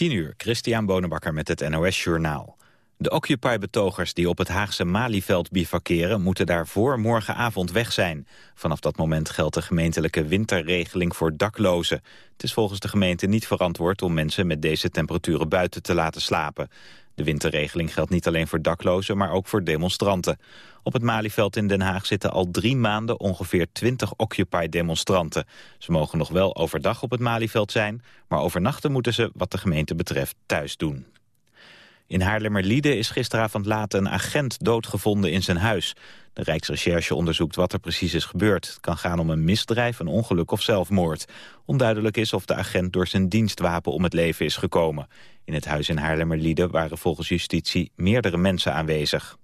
10 uur, Christian Bonenbakker met het NOS Journaal. De Occupy-betogers die op het Haagse Malieveld bivakeren... moeten daar voor morgenavond weg zijn. Vanaf dat moment geldt de gemeentelijke winterregeling voor daklozen. Het is volgens de gemeente niet verantwoord om mensen met deze temperaturen buiten te laten slapen. De winterregeling geldt niet alleen voor daklozen, maar ook voor demonstranten. Op het Malieveld in Den Haag zitten al drie maanden ongeveer 20 Occupy-demonstranten. Ze mogen nog wel overdag op het Malieveld zijn, maar overnachten moeten ze wat de gemeente betreft thuis doen. In Haarlemmerliede is gisteravond laat een agent doodgevonden in zijn huis. De Rijksrecherche onderzoekt wat er precies is gebeurd. Het kan gaan om een misdrijf, een ongeluk of zelfmoord. Onduidelijk is of de agent door zijn dienstwapen om het leven is gekomen. In het huis in Haarlemmerliede waren volgens justitie meerdere mensen aanwezig.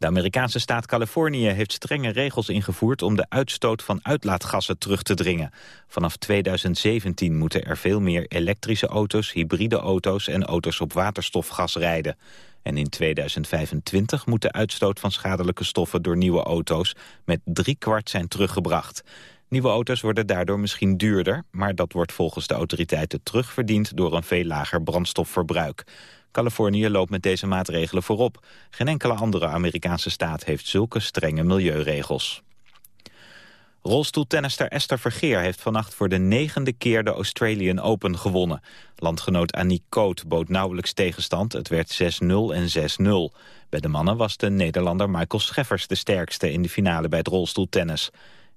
De Amerikaanse staat Californië heeft strenge regels ingevoerd om de uitstoot van uitlaatgassen terug te dringen. Vanaf 2017 moeten er veel meer elektrische auto's, hybride auto's en auto's op waterstofgas rijden. En in 2025 moet de uitstoot van schadelijke stoffen door nieuwe auto's met drie kwart zijn teruggebracht. Nieuwe auto's worden daardoor misschien duurder, maar dat wordt volgens de autoriteiten terugverdiend door een veel lager brandstofverbruik. Californië loopt met deze maatregelen voorop. Geen enkele andere Amerikaanse staat heeft zulke strenge milieuregels. Rolstoeltennister Esther Vergeer heeft vannacht voor de negende keer de Australian Open gewonnen. Landgenoot Annie Koot bood nauwelijks tegenstand. Het werd 6-0 en 6-0. Bij de mannen was de Nederlander Michael Scheffers de sterkste in de finale bij het rolstoeltennis.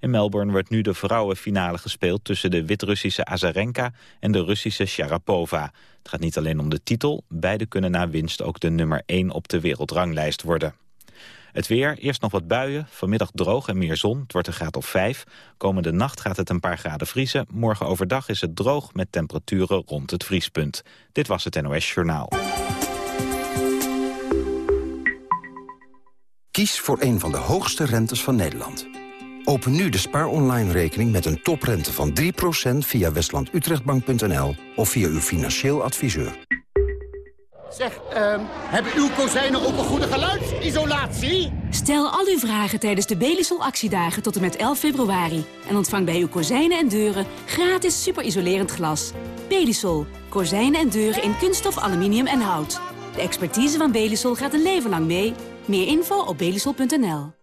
In Melbourne wordt nu de vrouwenfinale gespeeld tussen de Wit-Russische Azarenka en de Russische Sharapova. Het gaat niet alleen om de titel, beide kunnen na winst ook de nummer 1 op de wereldranglijst worden. Het weer, eerst nog wat buien, vanmiddag droog en meer zon. Het wordt een graad of 5. Komende nacht gaat het een paar graden vriezen. Morgen overdag is het droog met temperaturen rond het vriespunt. Dit was het NOS Journaal. Kies voor een van de hoogste rentes van Nederland. Open nu de Spaar Online rekening met een toprente van 3% via westlandutrechtbank.nl of via uw financieel adviseur. Zeg, uh, hebben uw kozijnen ook een goede geluidsisolatie? Stel al uw vragen tijdens de Belisol actiedagen tot en met 11 februari. En ontvang bij uw kozijnen en deuren gratis superisolerend glas. Belisol. Kozijnen en deuren in kunststof, aluminium en hout. De expertise van Belisol gaat een leven lang mee. Meer info op belisol.nl.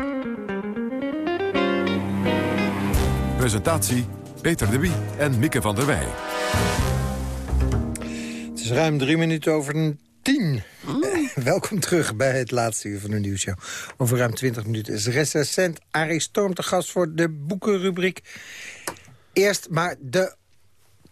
Presentatie Peter de Wie en Mieke van der Wij. Het is ruim drie minuten over tien. Welkom terug bij het laatste uur van de nieuwsshow. Over ruim 20 minuten is recensent Arie Storm te gast voor de boekenrubriek. Eerst maar de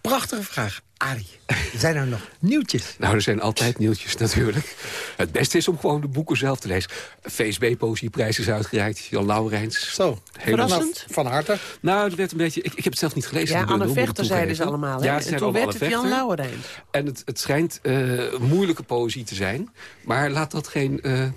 prachtige vraag. Arie, zijn er nog nieuwtjes? Nou, er zijn altijd nieuwtjes natuurlijk. Het beste is om gewoon de boeken zelf te lezen. VSB-poëzieprijs is uitgereikt. Jan Lauwerijns. Zo, verrassend. Van harte. Nou, het werd een beetje... Ik, ik heb het zelf niet gelezen. Ja, Anne Vechter zeiden ze allemaal. Hè? Ja, en toen werd het Jan Lauwerijns. En het, het schijnt uh, moeilijke poëzie te zijn. Maar laat dat geen... Uh,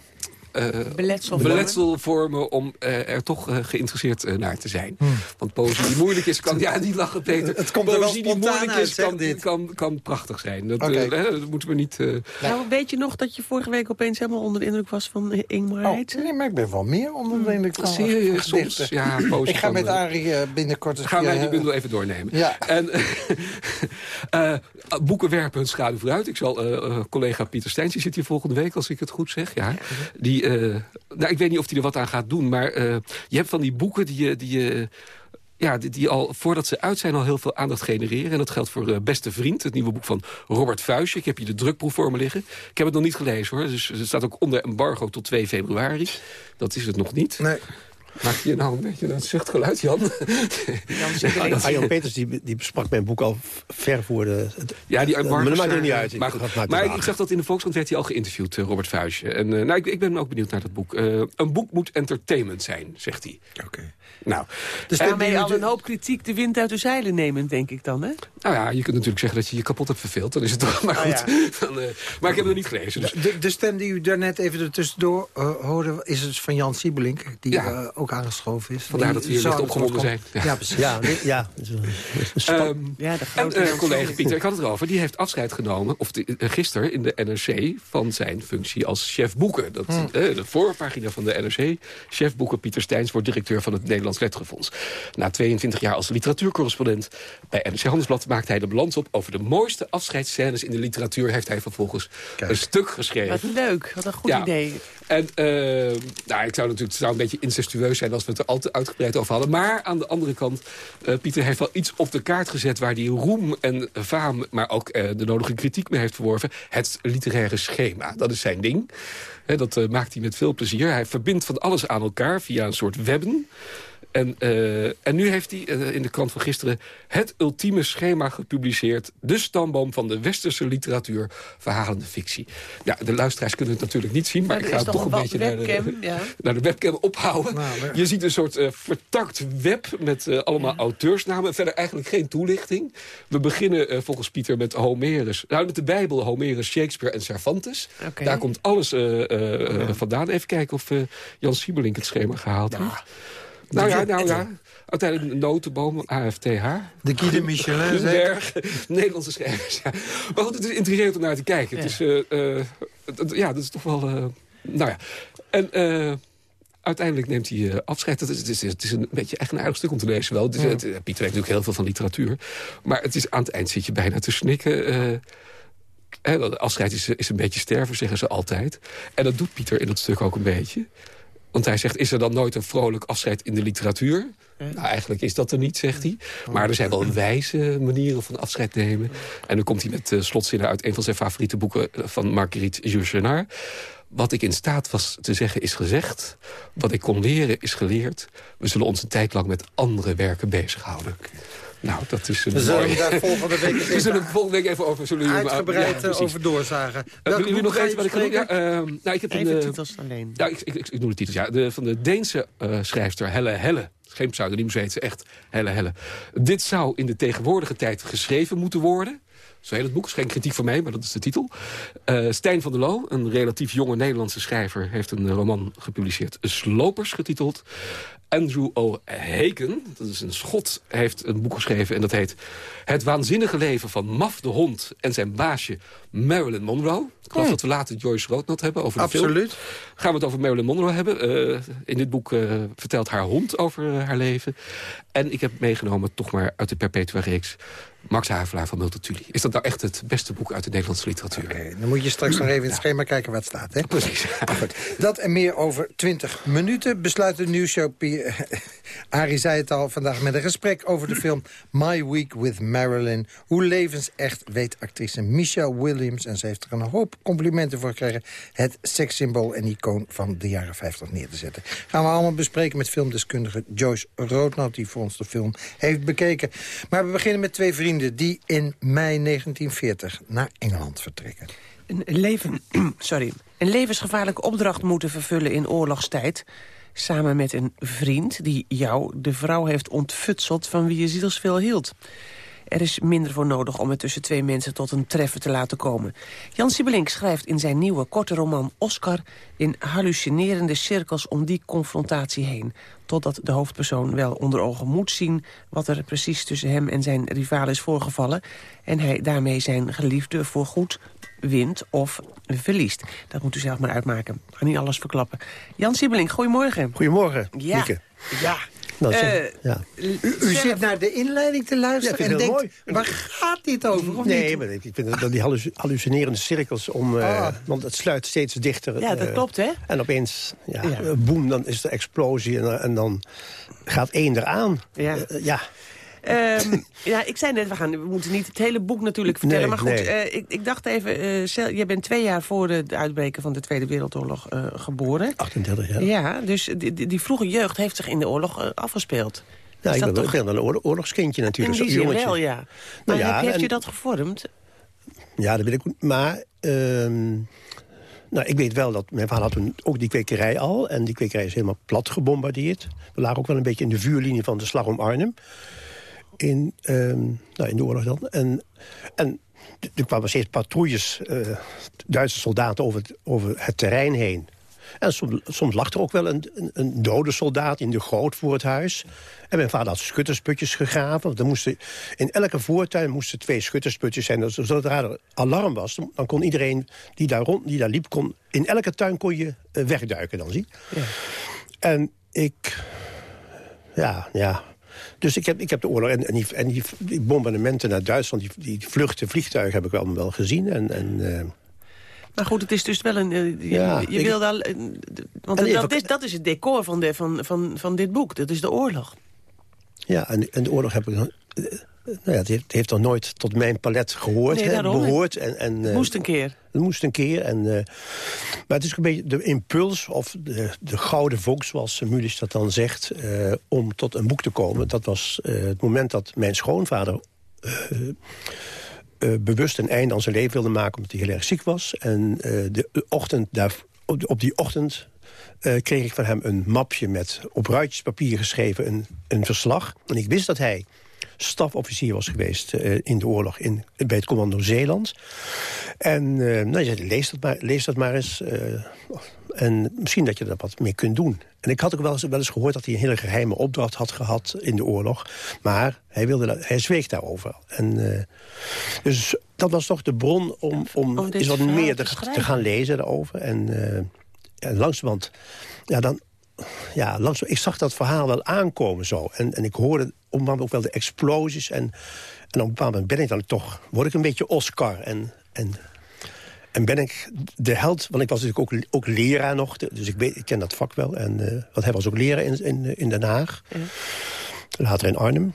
uh, beletsel, beletsel vormen om uh, er toch uh, geïnteresseerd naar te zijn. Hmm. Want poëzie die moeilijk is, kan... ja, niet lachen, Peter. Het komt poëzie die moeilijk uit, is, kan, kan, kan, prachtig zijn. Dat, okay. dat moeten we niet... Nou, weet je nog dat je vorige week opeens helemaal onder de indruk was van Ingmar oh? Nee, maar ik ben wel meer onder de indruk van Serieus, soms. Ja, ik ga met Arie binnenkort... eens Gaan wij die bundel even doornemen. Ja. En, boeken werpen hun schaduw vooruit. Ik zal... collega Pieter Steintje zit hier volgende week, als ik het goed zeg. Ja, die... Nou, ik weet niet of hij er wat aan gaat doen, maar uh, je hebt van die boeken die je... Die, uh, ja, die, al, voordat ze uit zijn, al heel veel aandacht genereren. En dat geldt voor uh, Beste Vriend, het nieuwe boek van Robert Vuijsje. Ik heb hier de drukproef voor me liggen. Ik heb het nog niet gelezen, hoor. Dus het staat ook onder embargo tot 2 februari. Dat is het nog niet. Nee. Maak je nou een beetje een zuchtgeluid, Jan? Arjan Peters die, die besprak mijn boek al ver voor de... het- Ja, die maar dat maakt er niet uit. Maar, Ik- goed. maar ik zag dat in de Volkskrant werd hij al geïnterviewd, eh, Robert Vuijsje. En eh, nou, ik, ik ben ook benieuwd naar dat boek. Eh, een boek moet entertainment zijn, zegt hij. Oké. Nou, Dus Daarmee al een hoop kritiek de wind uit de zeilen nemen, denk ik dan, hè? nou ja, je kunt natuurlijk zeggen dat je je kapot hebt verveeld. Dan is het toch maar goed. Dan, eh, maar ik heb het nog niet gelezen. Dus. De, de stem die u daarnet even ertussendoor uh, hoorde... is het van Jan Siebelink, die Ja. Ook aangeschoven is. Vandaar dat we hier licht opgewonden zijn. Ja, precies. Ja, ja. Ehm, Ja, de en grote eh, collega. Pieter, ik had het erover, die heeft afscheid genomen... of de- eh, gisteren in de NRC van zijn functie als chef boeken. Dat, Hmm. eh, de voorpagina van de NRC. Chef boeken Pieter Steins wordt directeur van het Nederlands Letterenfonds. Na 22 jaar als literatuurcorrespondent bij NRC Handelsblad... maakt hij de balans op over de mooiste afscheidsscènes in de literatuur... heeft hij vervolgens een stuk geschreven. Wat leuk, wat een goed Ja. idee. En eh, nou, ik zou natuurlijk het zou een beetje incestueus zijn als we het er al te uitgebreid over hadden. Maar aan de andere kant, eh, Pieter heeft wel iets op de kaart gezet... waar hij roem en faam, maar ook eh, de nodige kritiek mee heeft verworven. Het literaire schema, dat is zijn ding. Dat eh, maakt hij met veel plezier. Hij verbindt van alles aan elkaar via een soort webben. En, eh, en nu heeft hij eh, in de krant van gisteren het ultieme schema gepubliceerd. De stamboom van de westerse literatuur, verhalende fictie. Ja, de luisteraars kunnen het natuurlijk niet zien, maar Maar ik ga het toch een beetje naar de, webcam, ja. naar de webcam ophouden. Nou, maar- Je ziet een soort eh, vertakt web met allemaal auteursnamen. Verder eigenlijk geen toelichting. We beginnen eh, volgens Pieter met Homerus. Nou, met de Bijbel, Homerus, Shakespeare en Cervantes. Daar komt alles eh, eh, eh, vandaan. Even kijken of eh, Jan Siebelink het schema gehaald heeft. Nou ja, nou ja. Uiteindelijk een notenboom, AFTH. De Guy de Michelin, berg, Nederlandse schrijvers. Ja. Maar goed, het is intrigerend om naar te kijken. Het is, eh, eh, het- ja, dat is toch wel... eh, nou ja. En eh, uiteindelijk neemt hij eh, afscheid. Het is, het, is, het is een beetje echt een aardig stuk om te lezen wel. Het is, het- Pieter heeft natuurlijk heel veel van literatuur. Maar het is, aan het eind zit je bijna te snikken. eh, hè, afscheid is, is een beetje sterven, zeggen ze altijd. En dat doet Pieter in dat stuk ook een beetje. Want hij zegt, is er dan nooit een vrolijk afscheid in de literatuur? Nou, eigenlijk is dat er niet, zegt hij. Maar er zijn wel wijze manieren van afscheid nemen. En dan komt hij met eh, slotzinnen uit een van zijn favoriete boeken... eh, van Marguerite Yourcenar. Wat ik in staat was te zeggen is gezegd. Wat ik kon leren is geleerd. We zullen ons een tijd lang met andere werken bezighouden. Nou, dat is een We zullen mooi- hem daar volgende week eens We zullen even het volgende week even over... Zullen uitgebreid ja, eh, over doorzagen. Uh, Welke willen jullie nog even wat ik ga doen? Ja, ehm, nou, ik heb een, Even eh, titels alleen. ja, ik, ik, ik, ik noem de titels. Ja. De, van de Deense eh, schrijfster Helle Helle. Geen pseudoniem, zo heet ze echt. Helle Helle. Dit zou in de tegenwoordige tijd geschreven moeten worden. Zo heet het boek. is geen kritiek van mij, maar dat is de titel. Eh Stijn van der Loo, een relatief jonge Nederlandse schrijver... heeft een eh, roman gepubliceerd. Slopers getiteld. Andrew O'Haken, dat is een schot, heeft een boek geschreven... en dat heet Het waanzinnige leven van Maf de hond... en zijn baasje Marilyn Monroe. Ik geloof dat we later Joyce Roodnat hebben over de film. Absoluut. Gaan we het over Marilyn Monroe hebben. Eh, in dit boek vertelt haar hond over haar leven. En ik heb meegenomen, toch maar uit de Perpetua-reeks... Max Havelaar van Multatuli. Is dat nou echt het beste boek uit de Nederlandse literatuur? Oké, dan moet je straks nog even in het schema kijken wat staat. Hè? Precies. Goed. Dat en meer over 20 minuten besluit de nieuwsshow. Arie zei het al vandaag met een gesprek over de film My Week with Marilyn. Hoe levensecht weet actrice Michelle Williams... en ze heeft er een hoop complimenten voor gekregen... het sekssymbool en icoon van de jaren 50 neer te zetten. Gaan we allemaal bespreken met filmdeskundige Joyce Roodnat... die voor ons de film heeft bekeken. Maar we beginnen met twee vrienden die in mei 1940 naar Engeland vertrekken. Een leven, sorry, een levensgevaarlijke opdracht moeten vervullen in oorlogstijd. Samen met een vriend die jou de vrouw heeft ontfutseld van wie je zielsveel hield. Er is minder voor nodig om het tussen twee mensen tot een treffen te laten komen. Jan Siebelink schrijft in zijn nieuwe korte roman Oscar... in hallucinerende cirkels om die confrontatie heen. Totdat de hoofdpersoon wel onder ogen moet zien... wat er precies tussen hem en zijn rivaal is voorgevallen... en hij daarmee zijn geliefde voorgoed wint of verliest. Dat moet u zelf maar uitmaken. Ik ga niet alles verklappen. Jan Siebelink, goedemorgen. Goedemorgen, Ja. Mieke. Ja. Nou, Eh, ja. U, u zit naar de inleiding te luisteren en denkt, heel mooi. waar gaat dit over? Of Nee, niet? maar ik vind dat die halluc- hallucinerende cirkels om... eh, Ah. Want het sluit steeds dichter. Ja, dat eh, klopt, hè? En opeens, ja, Ja. boem, dan is de explosie en, en dan gaat één eraan. Ja. Ja. Ehm, ja, ik zei net, we, gaan, we moeten niet het hele boek natuurlijk vertellen. Nee, maar goed, nee. eh, ik, ik dacht even... Sel, jij bent twee jaar voor het uitbreken van de Tweede Wereldoorlog eh, geboren. 38 jaar. Ja, dus die, die, die vroege jeugd heeft zich in de oorlog afgespeeld. Nou, Is ik ben, toch- ben een oorlog- oorlogskindje In natuurlijk. die zo'n zin wel, ja. Maar ja, heb, heeft en- je dat gevormd? Ja, dat weet ik. Maar ehm, nou, ik weet wel dat mijn vader had toen ook die kwekerij al. En die kwekerij is helemaal plat gebombardeerd. We lagen ook wel een beetje in de vuurlinie van de slag om Arnhem. In, ehm, nou, in de oorlog dan. En, en er kwamen steeds patrouilles, eh, Duitse soldaten over het, over het terrein heen. En soms, soms lag er ook wel een, een, een dode soldaat in de goot voor het huis. En mijn vader had schuttersputjes gegraven. Want er moesten, in elke voortuin moesten twee schuttersputjes zijn. Dus zodra er alarm was, dan- kon iedereen die daar, rond, die daar liep... Kon, in elke tuin kon je eh, wegduiken dan, zie. En ik... Ja, ja. Dus ik heb, ik heb de oorlog en, en, die, en die, die bombardementen naar Duitsland... die, die vluchten, vliegtuigen heb ik wel, wel gezien. En, en, eh, Maar goed, het is dus wel een... eh, je Ja, je wil dan, eh, want dat, is, dat is het decor van, de, van, van, van dit boek. Dat is de oorlog. Ja, en, en de oorlog heb ik... nou ja, het heeft, het heeft nog nooit tot mijn palet gehoord, Nee, hè, behoord. En, en, eh, Moest een keer. Het moest een keer. En, eh, maar het is een beetje de impuls, of de, de gouden vonk, zoals Mulis dat dan zegt... eh, om tot een boek te komen. Dat was het moment dat mijn schoonvader... bewust een einde aan zijn leven wilde maken... omdat hij heel erg ziek was. En de ochtend daar, op die ochtend eh, kreeg ik van hem een mapje... met op ruitjes papier geschreven een, een verslag. En ik wist dat hij stafofficier was geweest eh, in de oorlog in, bij het commando Zeeland. En eh, nou, je zei, lees dat maar, lees dat maar eens. en misschien dat je er wat mee kunt doen. En ik had ook wel eens, wel eens gehoord dat hij een hele geheime opdracht had gehad in de oorlog. Maar hij, wilde, dat- hij zweeg daarover. En, dus dat was toch de bron om, om Om eens wat meer te te, gaan lezen daarover. En, en langzamerhand, ja, dan, ja, langzaam, ik zag dat verhaal wel aankomen zo. En, en ik hoorde op een bepaald moment ook wel de explosies. En, en op een bepaald moment ben ik dan toch, word ik een beetje Oscar. En, en, en ben ik de held, want ik was natuurlijk ook, ook leraar nog. Dus ik, weet, ik ken dat vak wel. En, eh, want hij was ook leraar in, in, in Den Haag. Later in Arnhem.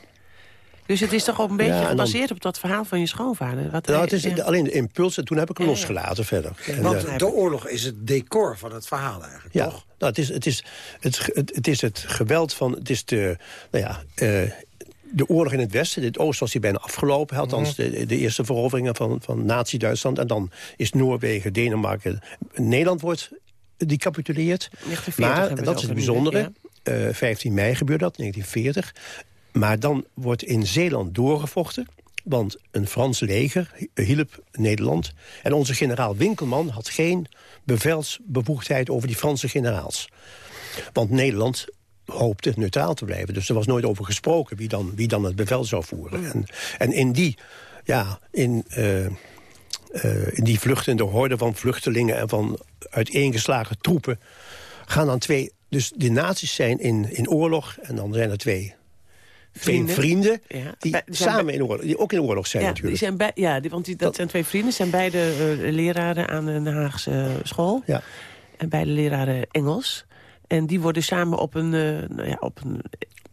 Dus het is toch ook een beetje Ja, en dan- gebaseerd op dat verhaal van je schoonvader? Wat Nou, hij- het is ja. de- alleen de impuls en toen heb ik hem Ja, ja. losgelaten verder. Want eh, de oorlog is het decor van het verhaal eigenlijk, Ja, toch? nou, het, is, het, is het, het, het is het geweld van... Het is de, nou ja, eh, de oorlog in het Westen. Het Oosten was die bijna afgelopen. Althans, de, de eerste veroveringen van, van Nazi-Duitsland. En dan is Noorwegen, Denemarken... Nederland wordt die capituleert. 1940 Maar, en dat is het bijzondere... eh, 15 mei gebeurde dat, 1940. Maar dan wordt in Zeeland doorgevochten. Want een Frans leger hielp Nederland. En onze generaal Winkelman had geen bevelsbevoegdheid over die Franse generaals. Want Nederland hoopte neutraal te blijven. Dus er was nooit over gesproken wie dan, wie dan het bevel zou voeren. En, en in die, ja, in, eh, eh, in die vluchtende horde van vluchtelingen... en van uiteengeslagen troepen gaan dan twee... Dus de naties zijn in, in oorlog en dan zijn er twee Vrienden. twee vrienden... Ja. die samen in oorlog, die ook in oorlog zijn ja, natuurlijk. Die zijn bij, ja, die, want die, dat, zijn twee vrienden. zijn beide eh, leraren aan een Haagse school. Ja. En beide leraren Engels. En die worden samen op een, eh, nou ja, op een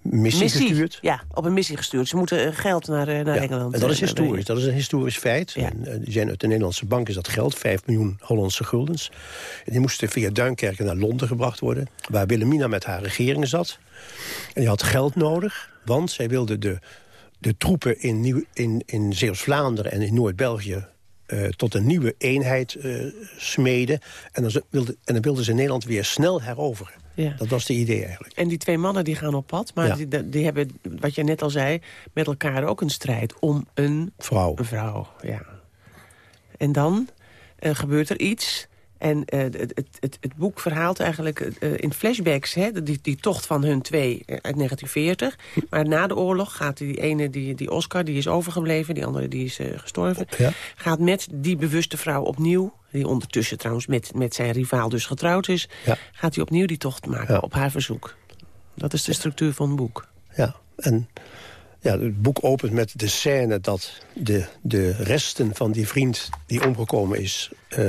Missie, gestuurd. Ja, op een missie gestuurd. Ze moeten eh, geld naar, eh, naar Ja, Engeland. En dat is historisch. Dat is een historisch feit. Ja. En, die zijn uit de Nederlandse bank is dat geld, 5 miljoen Hollandse guldens. En die moesten via Duinkerken naar Londen gebracht worden... waar Wilhelmina met haar regering zat. En die had geld nodig, want zij wilde de, de troepen in, Nieuw, in, in Zeeuws-Vlaanderen en in Noord-België... tot een nieuwe eenheid smeden. En dan, wilde, en dan wilden ze Nederland weer snel heroveren. Ja. Dat was de idee eigenlijk. En die twee mannen die gaan op pad. Maar Ja. die, die hebben, wat je net al zei, met elkaar ook een strijd om een Vrouw. Een vrouw, ja. En dan eh, gebeurt er iets. En eh, het, het, het, boek verhaalt eigenlijk eh, in flashbacks... Hè, die, die tocht van hun twee eh, uit 1940. Maar na de oorlog gaat die ene, die, die Oscar, die is overgebleven... die andere die is eh, gestorven... Ja. gaat met die bewuste vrouw opnieuw... die ondertussen trouwens met, met zijn rivaal dus getrouwd is... Ja. gaat hij opnieuw die tocht maken Ja. op haar verzoek. Dat is de structuur van het boek. Ja, en ja, het boek opent met de scène dat de, de resten van die vriend die omgekomen is... eh,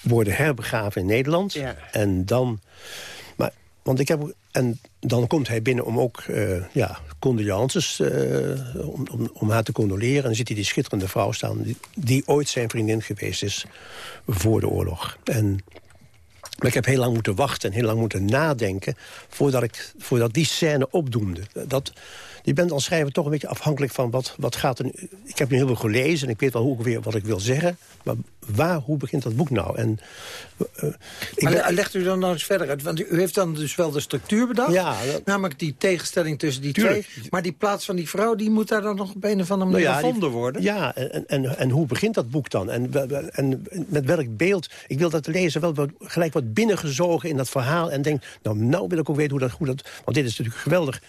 worden herbegraven in Nederland. Ja. En dan... Maar, want ik heb... En dan komt hij binnen om ook uh, ja, condolences, uh, om, om, om, haar te condoleren. En dan ziet hij die schitterende vrouw staan... Die, die, ooit zijn vriendin geweest is voor de oorlog. En, maar ik heb heel lang moeten wachten en heel lang moeten nadenken... voordat, ik, voordat die scène opdoemde. Dat, je bent als schrijver toch een beetje afhankelijk van wat, wat gaat er... Ik heb nu heel veel gelezen en ik weet wel hoe, weer wat ik wil zeggen. Maar waar, hoe begint dat boek nou? En, uh, maar legt u dan nou eens verder uit? Want u heeft dan dus wel de structuur bedacht. Ja, Namelijk die tegenstelling tussen die twee. Maar die plaats van die vrouw, die moet daar dan nog op een of andere manier nou ja, gevonden worden. Ja, en, en, en hoe begint dat boek dan? En, en met welk beeld? Ik wil dat de lezer wel wat, gelijk wat binnengezogen in dat verhaal. En denk, nou, nou wil ik ook weten hoe dat... Hoe dat want dit is natuurlijk geweldig.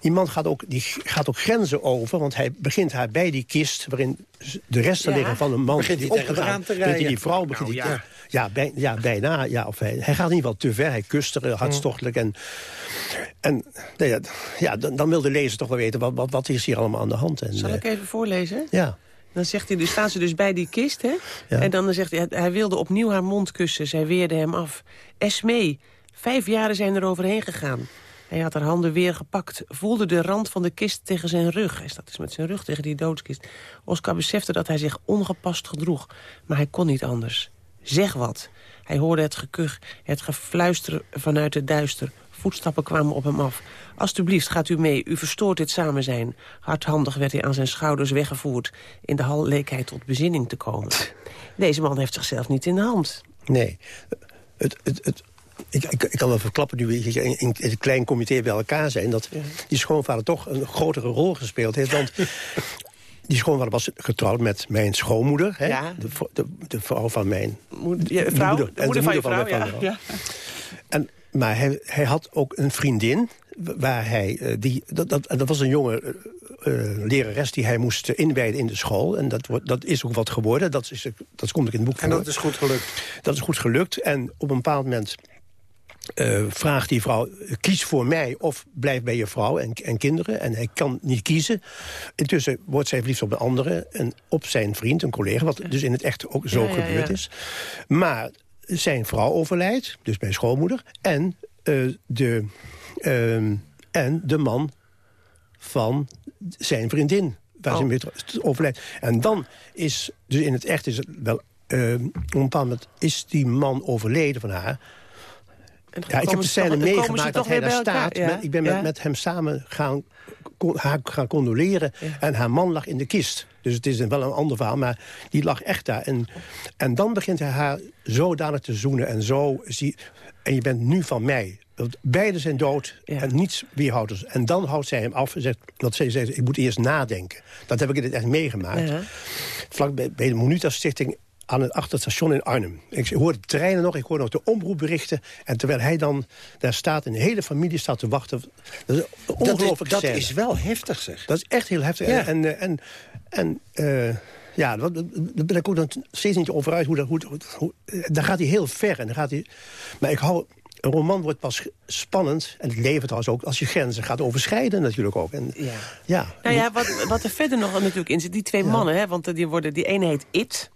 Die man gaat ook, die gaat ook grenzen over. Want hij begint haar bij die kist... waarin de resten liggen van een man... Begint die opgegaan te rijden. Die vrouw begint nou, ja. Ja, bij, ja, bijna. Ja, of hij, hij gaat in ieder geval te ver. Hij kust er hartstochtelijk. En, en nou ja, ja, dan, dan wil de lezer toch wel weten... wat, wat, wat is hier allemaal aan de hand. En, Zal ik even voorlezen? Ja. Dan zegt hij, dus staan ze dus bij die kist, hè? Ja. En dan zegt hij, hij wilde opnieuw haar mond kussen. Zij weerde hem af. Esmee, vijf jaren zijn er overheen gegaan. Hij had haar handen weer gepakt, voelde de rand van de kist tegen zijn rug. Hij staat dus met zijn rug tegen die doodskist. Oscar besefte dat hij zich ongepast gedroeg, maar hij kon niet anders. Zeg wat. Hij hoorde het gekuch, het gefluister vanuit het duister. Voetstappen kwamen op hem af. Alsjeblieft, gaat u mee, u verstoort dit samen zijn. Hardhandig werd hij aan zijn schouders weggevoerd. In de hal leek hij tot bezinning te komen. Deze man heeft zichzelf niet in de hand. Nee, het, het, het ik, ik, ik, kan wel verklappen, nu we in, in, een klein comité bij elkaar zijn... dat die schoonvader toch een grotere rol gespeeld heeft. Want die schoonvader was getrouwd met mijn schoonmoeder. Hè? Ja. De, de, de, vrouw van mijn moeder. vrouw? Moeder, de moeder, van, je vrouw, ja. ja. En, maar hij, hij had ook een vriendin waar hij... Eh, die, dat, dat, dat was een jonge uh, lerares die hij moest inwijden in de school. En dat, dat is ook wat geworden. Dat, is, dat komt ook in het boek En dat is goed gelukt? Dat is goed gelukt. En op een bepaald moment uh, vraagt die vrouw, kies voor mij of blijf bij je vrouw en, en kinderen. En hij kan niet kiezen. Intussen wordt zij verliefd op een andere en op zijn vriend, een collega. Wat dus in het echt ook zo gebeurd is. Maar zijn vrouw overlijdt, dus mijn schoonmoeder. En, uh, de, uh, en de man van zijn vriendin, waar oh. ze mee overlijdt. En dan is, dus in het echt is het wel... Uh, op een bepaald moment is die man overleden van haar ja, ik heb de scène meegemaakt dat hij daar staat. ik ben met, met, hem samen gaan, haar gaan condoleren. En haar man lag in de kist. Dus het is wel een ander verhaal, maar die lag echt daar. En, en dan begint hij haar zodanig te zoenen en zo... Zie, en je bent nu van mij. Want beiden zijn dood en niets weerhoudt ons. En dan houdt zij hem af en zegt... dat zij zegt, ik moet eerst nadenken. Dat heb ik in het echt meegemaakt. Ja. Vlak bij, bij de Monuta Stichting aan het achterstation in Arnhem. Ik hoor de treinen nog, ik hoor nog de omroepberichten. En terwijl hij dan daar staat, en de hele familie staat te wachten. Dat is ongelooflijk Dat, is, dat is wel heftig, zeg. Dat is echt heel heftig. Ja. En, en, en, en uh, ja, daar ben ik ook dan steeds niet over uit. Hoe dat, hoe, hoe, daar gaat hij heel ver. En dan gaat hij, maar ik hou... Een roman wordt pas spannend, en het leven trouwens ook... als je grenzen gaat overschrijden natuurlijk ook. En, ja. Ja. Nou ja, wat, wat er verder nog natuurlijk in zit, die twee mannen... Hè, want die worden, die ene heet It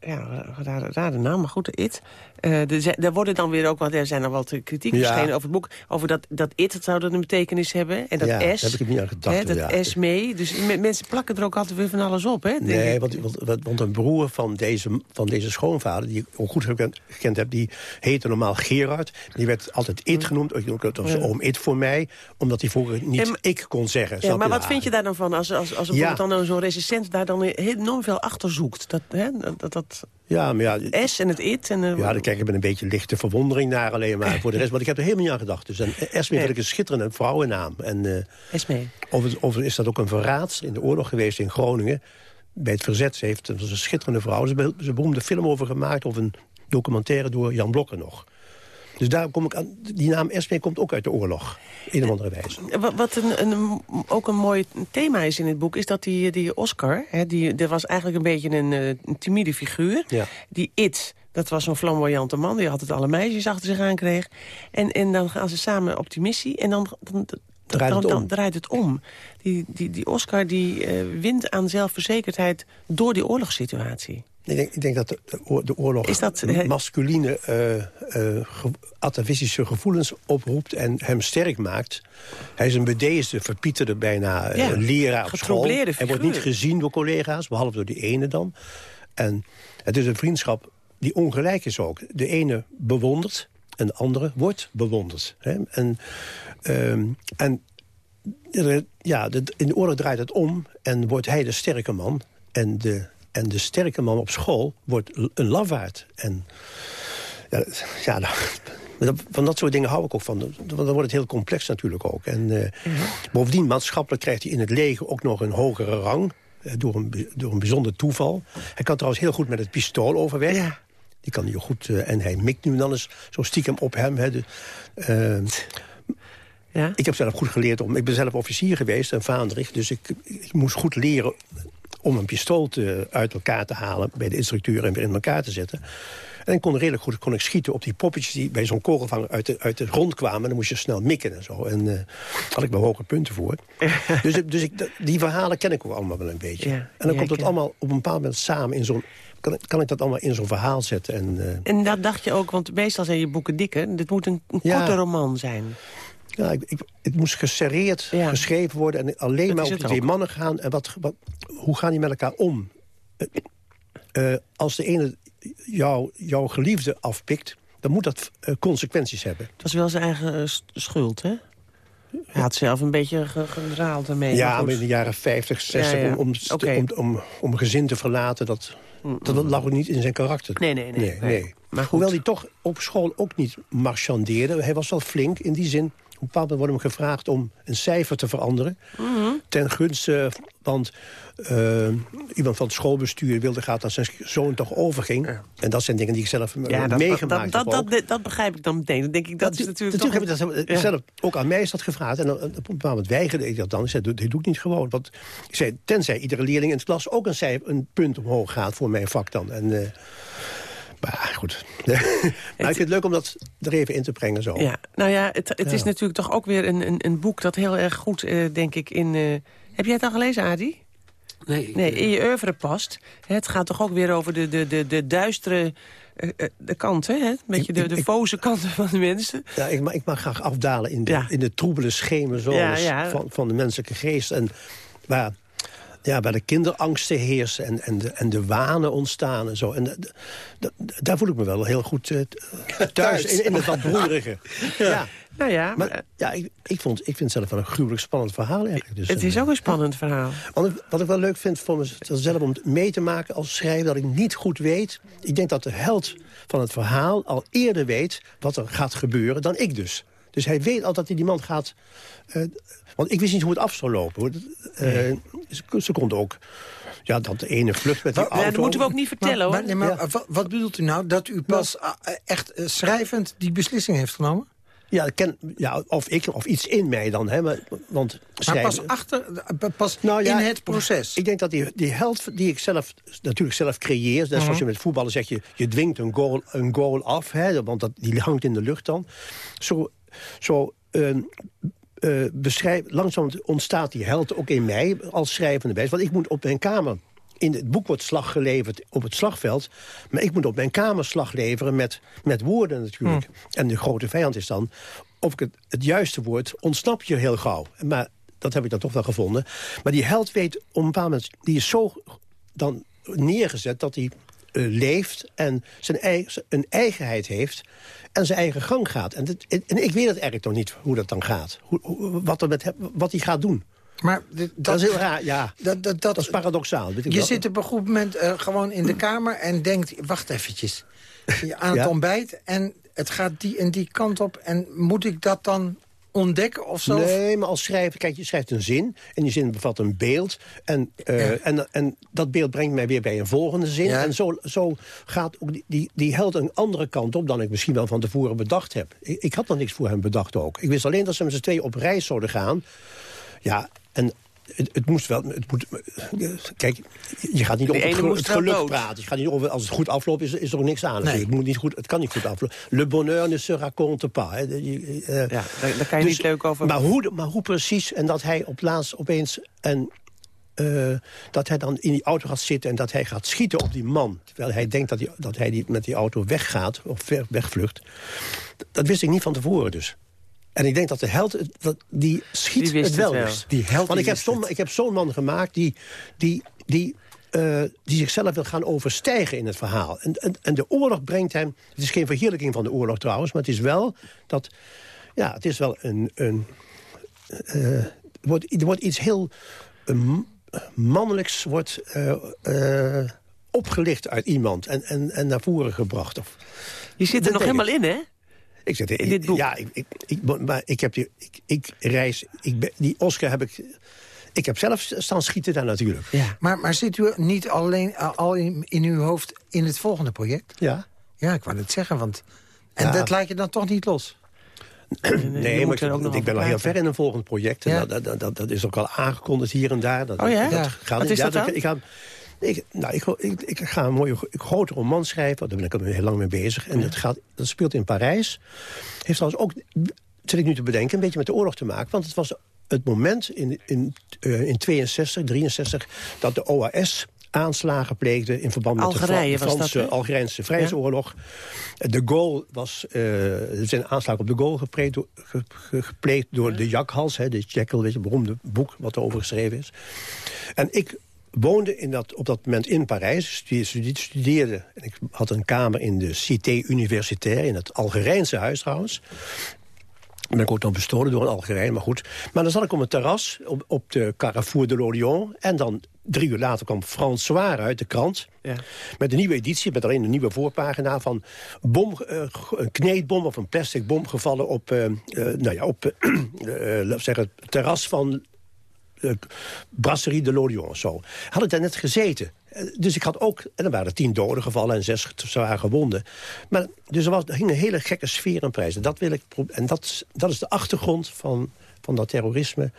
ja, rare, rare naam, maar goed, It. Uh, er worden dan weer ook, want er zijn er wat kritiek verschenen over het boek... over dat, dat It, dat zou dat een betekenis hebben. En dat ja, S, heb ik niet aan gedacht. Hè, dat ja. S mee. Dus mensen plakken er ook altijd weer van alles op, hè? Nee, want, want, want, een broer van deze, van deze schoonvader... die ik ook goed gekend, gekend heb, die heette normaal Gerard. Die werd altijd It genoemd. Dat was oom It voor mij, omdat hij vroeger niet ik kon zeggen. Ja, maar wat vind je daar dan van als, als, als, als dan zo'n resistent daar dan enorm veel achter zoekt? Dat, hè, dat, dat, ja, maar ja, S en het it. En, uh, ja, daar kijk ik met een beetje lichte verwondering naar alleen maar voor de rest. Want ik heb er helemaal niet aan gedacht. Dus en Esme vind ik een schitterende vrouwennaam. En, uh, Esme. Of, of, is dat ook een verraad in de oorlog geweest in Groningen? Bij het verzet. Ze heeft, was een schitterende vrouw. Ze hebben een beroemde film over gemaakt. Of een documentaire door Jan Blokker nog. Dus daar kom ik aan. Die naam Esme komt ook uit de oorlog. In een andere wijze. Wat een, een, ook een mooi thema is in het boek... is dat die, die Oscar... Hè, die, dat was eigenlijk een beetje een, eh, een timide figuur. Ja. Die It... Dat was zo'n flamboyante man die altijd alle meisjes achter zich aan kreeg. En, en dan gaan ze samen op die missie. En dan, dan, draait, het dan, draait het om. Die, die, die Oscar die uh, wint aan zelfverzekerdheid door die oorlogssituatie. Ik denk, ik denk dat de, de oorlog Is dat, masculine eh, eh, ge- atavistische gevoelens oproept en hem sterk maakt. Hij is een bedeesde, verpieterde bijna eh, Ja, leraar op school. Hij wordt niet gezien door collega's, behalve door die ene dan. En het is een vriendschap die ongelijk is ook. De ene bewondert en de andere wordt bewonderd. Hè? En, ehm, en ja, de- in de oorlog draait het om en wordt hij de sterke man. En de, en de sterke man op school wordt een lafaard. En ja, ja nou, van dat soort dingen hou ik ook van. Want dan wordt het heel complex natuurlijk ook. En eh, bovendien, maatschappelijk krijgt hij in het leger ook nog een hogere rang. eh, door, een, door een bijzonder toeval. Hij kan trouwens heel goed met het pistool overweg. Ja. Die kan hij ook goed. eh, en hij mikt nu dan eens zo stiekem op hem. Hè, de, Ja? ik heb zelf goed geleerd om... Ik ben zelf officier geweest en vaandrig. Dus ik, ik moest goed leren om een pistool te, uit elkaar te halen... bij de instructeur en weer in elkaar te zetten. En ik kon redelijk goed kon ik schieten op die poppetjes... die bij zo'n kogelvanger uit de, uit de grond kwamen. Dan moest je snel mikken en zo. En eh had ik wel hoge punten voor. dus dus ik, die verhalen ken ik ook allemaal wel een beetje. Ja, en dan ja, komt het allemaal op een bepaald moment samen in zo'n... Kan, ik- kan ik dat allemaal in zo'n verhaal zetten. En, eh, En dat dacht je ook, want meestal zijn je boeken dikker. Dit moet een, een Ja. korte roman zijn. Ja, ik, ik, het moest geserreerd Ja. geschreven worden en alleen Dat maar is op die twee mannen gaan. En wat, wat, hoe gaan die met elkaar om? Eh, eh, als de ene jou, jouw geliefde afpikt, dan moet dat eh, consequenties hebben. Het was wel zijn eigen schuld, hè? Hij had zelf een beetje ge- gedraald ermee. ja, maar in de jaren 50, 60, Ja, ja. Om, om, om, om, gezin te verlaten, dat, dat lag ook niet in zijn karakter. Nee, nee, nee, nee. Maar. Hoewel hij toch op school ook niet marchandeerde. Hij was wel flink in die zin. Op een bepaald moment wordt hem gevraagd om een cijfer te veranderen. Mhm. Ten gunste, want eh, iemand van het schoolbestuur wilde graag dat zijn zoon toch overging. En dat zijn dingen die ik zelf eh, Ja, dat, meegemaakt dat, dat, dat, dat begrijp ik dan meteen. Dan denk ik, dat, is natuurlijk heb ik toch dat zelf- Ja. zelf ook aan mij is dat gevraagd. En dan, op een bepaald moment weigerde ik dat dan. Ik zei, dit doe ik niet gewoon. Want ik zei, tenzij iedere leerling in de klas ook een, cijfer, een punt omhoog gaat voor mijn vak dan. En, eh, maar goed. maar ik vind het leuk om dat er even in te brengen zo. Ja, nou ja, het, het is natuurlijk toch ook weer een, een, een boek dat heel erg goed, eh, denk ik, in... eh, heb jij het al gelezen, Adi? Nee, Nee, in je oeuvre past. Het gaat toch ook weer over de, de, de, de duistere eh, eh, de kanten, hè? Een beetje de, de foze kanten van de mensen. Ja, ik, mag, ik mag graag afdalen in de, Ja. in de troebele schemerzones Ja, ja. Van, van de menselijke geest. En waar, ja, waar de kinderangsten heersen en, en, de, en de wanen ontstaan en zo. En da- da- daar voel ik me wel heel goed eh, thuis, in, in het wat broerige. ja. Nou ja, Maar eh, ja, ik, ik, vond, ik vind het zelf wel een gruwelijk spannend verhaal eigenlijk. Dus, het is eh, ook een spannend verhaal. wat ik, wat ik wel leuk vind voor mezelf om mee te maken als schrijver... dat ik niet goed weet... Ik denk dat de held van het verhaal al eerder weet wat er gaat gebeuren dan ik dus. Dus hij weet al dat hij die man gaat... eh, want ik wist niet hoe het af zou lopen. Hoor. Eh, ze, ze konden ook... Ja, dat de ene vlucht met die auto... Ja, dat moeten we ook niet vertellen, Maar, hoor. maar, nee, maar Ja. wat, wat bedoelt u nou? Dat u pas eh, echt eh, schrijvend die beslissing heeft genomen? Ja, ik ken, ja, of ik, of iets in mij dan. Hè, maar, want Maar pas achter, pas Nou ja, in het proces. Ik denk dat die, die held die ik zelf natuurlijk zelf creëer... net zoals je met voetballen zegt, je, je dwingt een goal, een goal af... Hè, want dat, die hangt in de lucht dan. Zo, zo ehm, eh, beschrijf, langzaam ontstaat die held ook in mij als schrijvende wijs. Want ik moet op mijn kamer... In het boek wordt slag geleverd op het slagveld. Maar ik moet op mijn kamer slag leveren met, met woorden natuurlijk. En de grote vijand is dan... of ik het, het juiste woord ontsnap je heel gauw. Maar dat heb ik dan toch wel gevonden. Maar die held weet op een bepaald moment... die is zo dan neergezet dat hij leeft en zijn een eigenheid heeft en zijn eigen gang gaat. En, dit- en ik weet het eigenlijk nog niet hoe dat dan gaat. Hoe, hoe- wat, er met wat hij gaat doen. maar Dat, is heel raar, ja. Dat, dat, dat, is paradoxaal. Weet ik je wel. zit op een goed moment eh, gewoon in de kamer en denkt... wacht eventjes, Je aan het Ja. ontbijt en het gaat die en die kant op... en moet ik dat dan ontdekken of zo? Nee, maar als schrijver, kijk, je schrijft een zin... en die zin bevat een beeld. En, eh, Ja. en, en dat beeld brengt mij weer bij een volgende zin. Ja. En zo, zo gaat ook die, die, die held een andere kant op... dan ik misschien wel van tevoren bedacht heb. Ik, ik had nog niks voor hem bedacht ook. Ik wist alleen dat ze met z'n twee op reis zouden gaan. Ja, en... Het, het moest wel... Het moet, kijk, je gaat niet over het, geluk praten. Je gaat niet over, als het goed afloopt, is, is er ook niks aan. Het, moet niet goed, het kan niet goed aflopen. Le bonheur ne se raconte pas. Hè. Je- eh, Ja, daar, daar kan je dus- niet leuk over... Maar hoe, maar hoe precies, en dat hij op laatst opeens een, eh, dat hij dan in die auto gaat zitten en dat hij gaat schieten op die man. Terwijl hij denkt dat, hij, dat hij die, met die auto weggaat of ver, wegvlucht. Dat wist ik niet van tevoren dus. En ik denk dat de held, dat, die schiet Die wist het wel. het wel. dus. Die held Want ik die heb zo'n ik heb zo'n man gemaakt die, die, die, eh, die zichzelf wil gaan overstijgen in het verhaal. En, en, en de oorlog brengt hem... Het is geen verheerlijking van de oorlog trouwens... maar het is wel dat... Ja, het is wel een... een eh, er, wordt, er wordt iets heel eh, mannelijks wordt, eh, eh, opgelicht uit iemand... En, en, en naar voren gebracht. Of, Je zit er nog helemaal in, hè? Ik zeg, In dit boek. Ja, ik, ik, ik, maar ik heb die, ik, ik reis... Ik ben, die Oscar heb ik... Ik heb zelf staan schieten daar natuurlijk. Ja. Maar, maar zit u niet alleen eh, al in, in uw hoofd in het volgende project? Ja. Ja, ik wou het zeggen, want... En Ja. dat laat je dan toch niet los? Nee, maar ook ik, ben al heel ver in een volgend project. En Ja. dat, dat, dat, dat is ook al aangekondigd hier en daar. Dat, Oh ja? Dat Ja. gaat, Wat is ja, dat dan? Ik ga, ik, nou, ik, ik, ik ga een mooie ik, grote roman schrijven. Daar ben ik al heel lang mee bezig. En dat, gaat, dat speelt in Parijs. Heeft trouwens ook, zit ik nu te bedenken, een beetje met de oorlog te maken. Want het was het moment in, in, eh, in 62, 63... dat de OAS aanslagen pleegde in verband met Algerije de, Franse? Algerijnse Vrijheidsoorlog. De Gaulle was, eh, er zijn aanslagen op de Gaulle gepleegd door, ge- ge- gepleegd door de Jakhals, hè, de Jekyll, weet je, beroemde boek wat erover geschreven is. En ik woonde in dat, op dat moment in Parijs, studeerde. En ik had een kamer in de Cité Universitaire, in het Algerijnse huis trouwens. Ben ik ook dan bestolen door een Algerijn, maar goed. Maar dan zat ik op een terras op, op de Carrefour de l'Orient. En dan drie uur later kwam François uit de krant. Ja. Met een nieuwe editie, met alleen een nieuwe voorpagina van bom, eh, een kneedbom of een plastic bom gevallen op, eh, eh, nou ja, op zeggen, het terras van Brasserie de l'Orient. Zo. Had ik daar net gezeten. Eh, Dus ik had ook, en er waren tien doden gevallen en zes zwaar gewonden. Maar, dus er, was, er hing een hele gekke sfeer aan prijzen. Dat wil ik, en dat, is- dat is de achtergrond van, van dat terrorisme.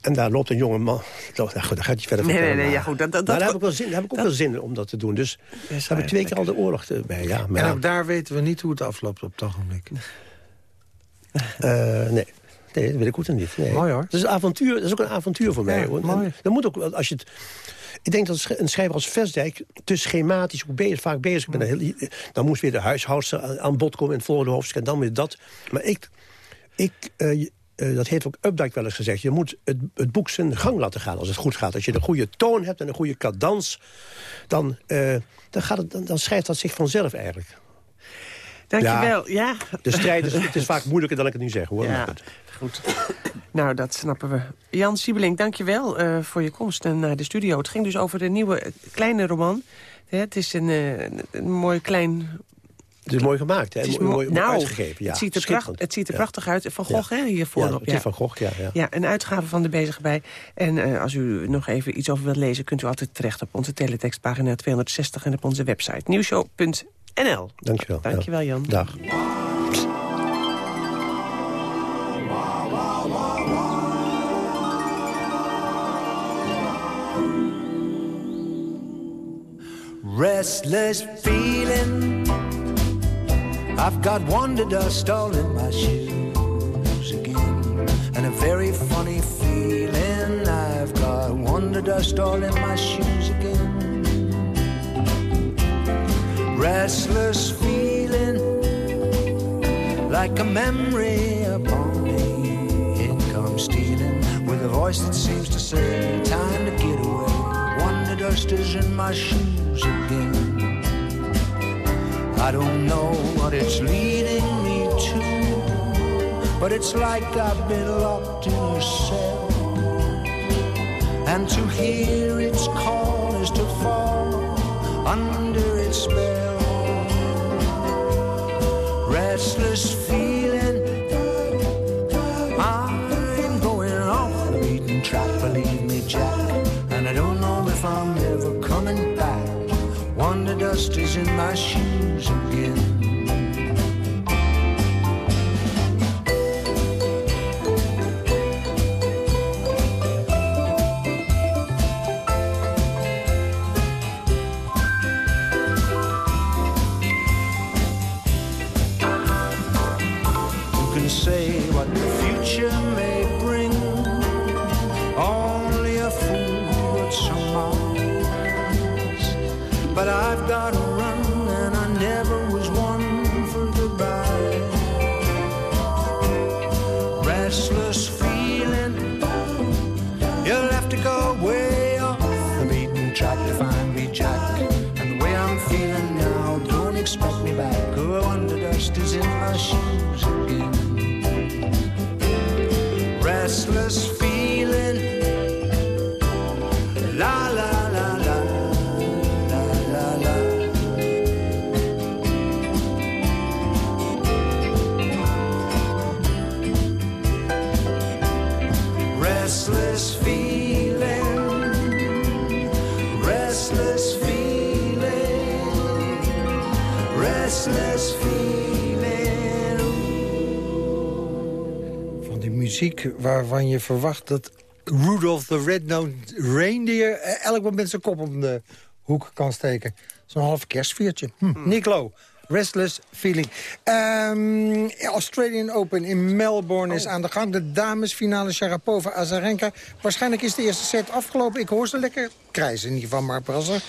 En daar loopt een jonge man. Nou goed, daar gaat hij verder Nee, vertellen. nee, nee, maar- ja, goed, dat- dat- maar daar dat- heb ik, wel zin, daar heb ik ook dat- wel zin in om dat te doen. Dus daar heb ik twee keer al de oorlog erbij. Ja, maar En ja, ook daar weten we niet hoe het afloopt op het ogenblik. eh, nee. Nee, dat weet ik goed en niet. Nee. Mooi, hoor. Dat is, een avontuur, dat is ook een avontuur voor mij. Ja, hoor. Mooi. Moet ook, als je het, ik denk dat een schrijver als Vestdijk te schematisch ook bezig, vaak bezig. Ben heel, dan moest weer de huishoudster aan- bod komen in het volgende hoofdstuk. En dan weer dat. Maar ik, ik eh, eh, dat heeft ook Updike wel eens gezegd. Je moet het, het boek zijn gang laten gaan als het goed gaat. Als je een goede toon hebt en een goede cadans... dan, eh, dan, gaat het, dan, dan schrijft dat zich vanzelf eigenlijk. Dankjewel. Ja. De strijd is, het is vaak moeilijker dan ik het nu zeg. hoor. Ja, goed. Nou, dat snappen we. Jan Siebelink, dankjewel eh voor je komst naar de studio. Het ging dus over de nieuwe eh, kleine roman. Hè, Het is een, eh, een, een mooi klein... Het is mooi gemaakt, hè? Het is mooi, mooi- nou, uitgegeven. Ja, het, ziet er, pracht, het ziet er Ja. prachtig uit. Van Gogh, Ja. hè, hier Ja, voorop. het is van Gogh, ja. ja. Ja, een uitgave van de bezige bij. En als u nog even iets over wilt lezen... kunt u altijd terecht op onze teletextpagina 260... en op onze website nieuwshow.nl. Dankjewel. Dankjewel, Ja. Jan. Dag. Restless feeling. I've got wonder dust all in my shoes again. And a very funny feeling. I've got wonder dust all in my shoes again. Restless feeling. Like a memory upon me. It comes stealing with a voice that seems to say, Time to get away. Is in my shoes again. I don't know what it's leading me to, but it's like I've been locked in a cell. And to hear its call is to fall under its spell. Restless feeling, is in my shoes restless feeling, restless feeling. Van die muziek waarvan je verwacht dat Rudolph the Red-Nosed Reindeer... eh, elk moment zijn kop om de hoek kan steken. Zo'n half kerstviertje. Hm. Niklo, Restless Feeling. Ehm, Australian Open in Melbourne is aan de gang. De damesfinale Sharapova-Azarenka. Waarschijnlijk is de eerste set afgelopen. Ik hoor ze lekker krijzen in ieder geval, Mark Brasser.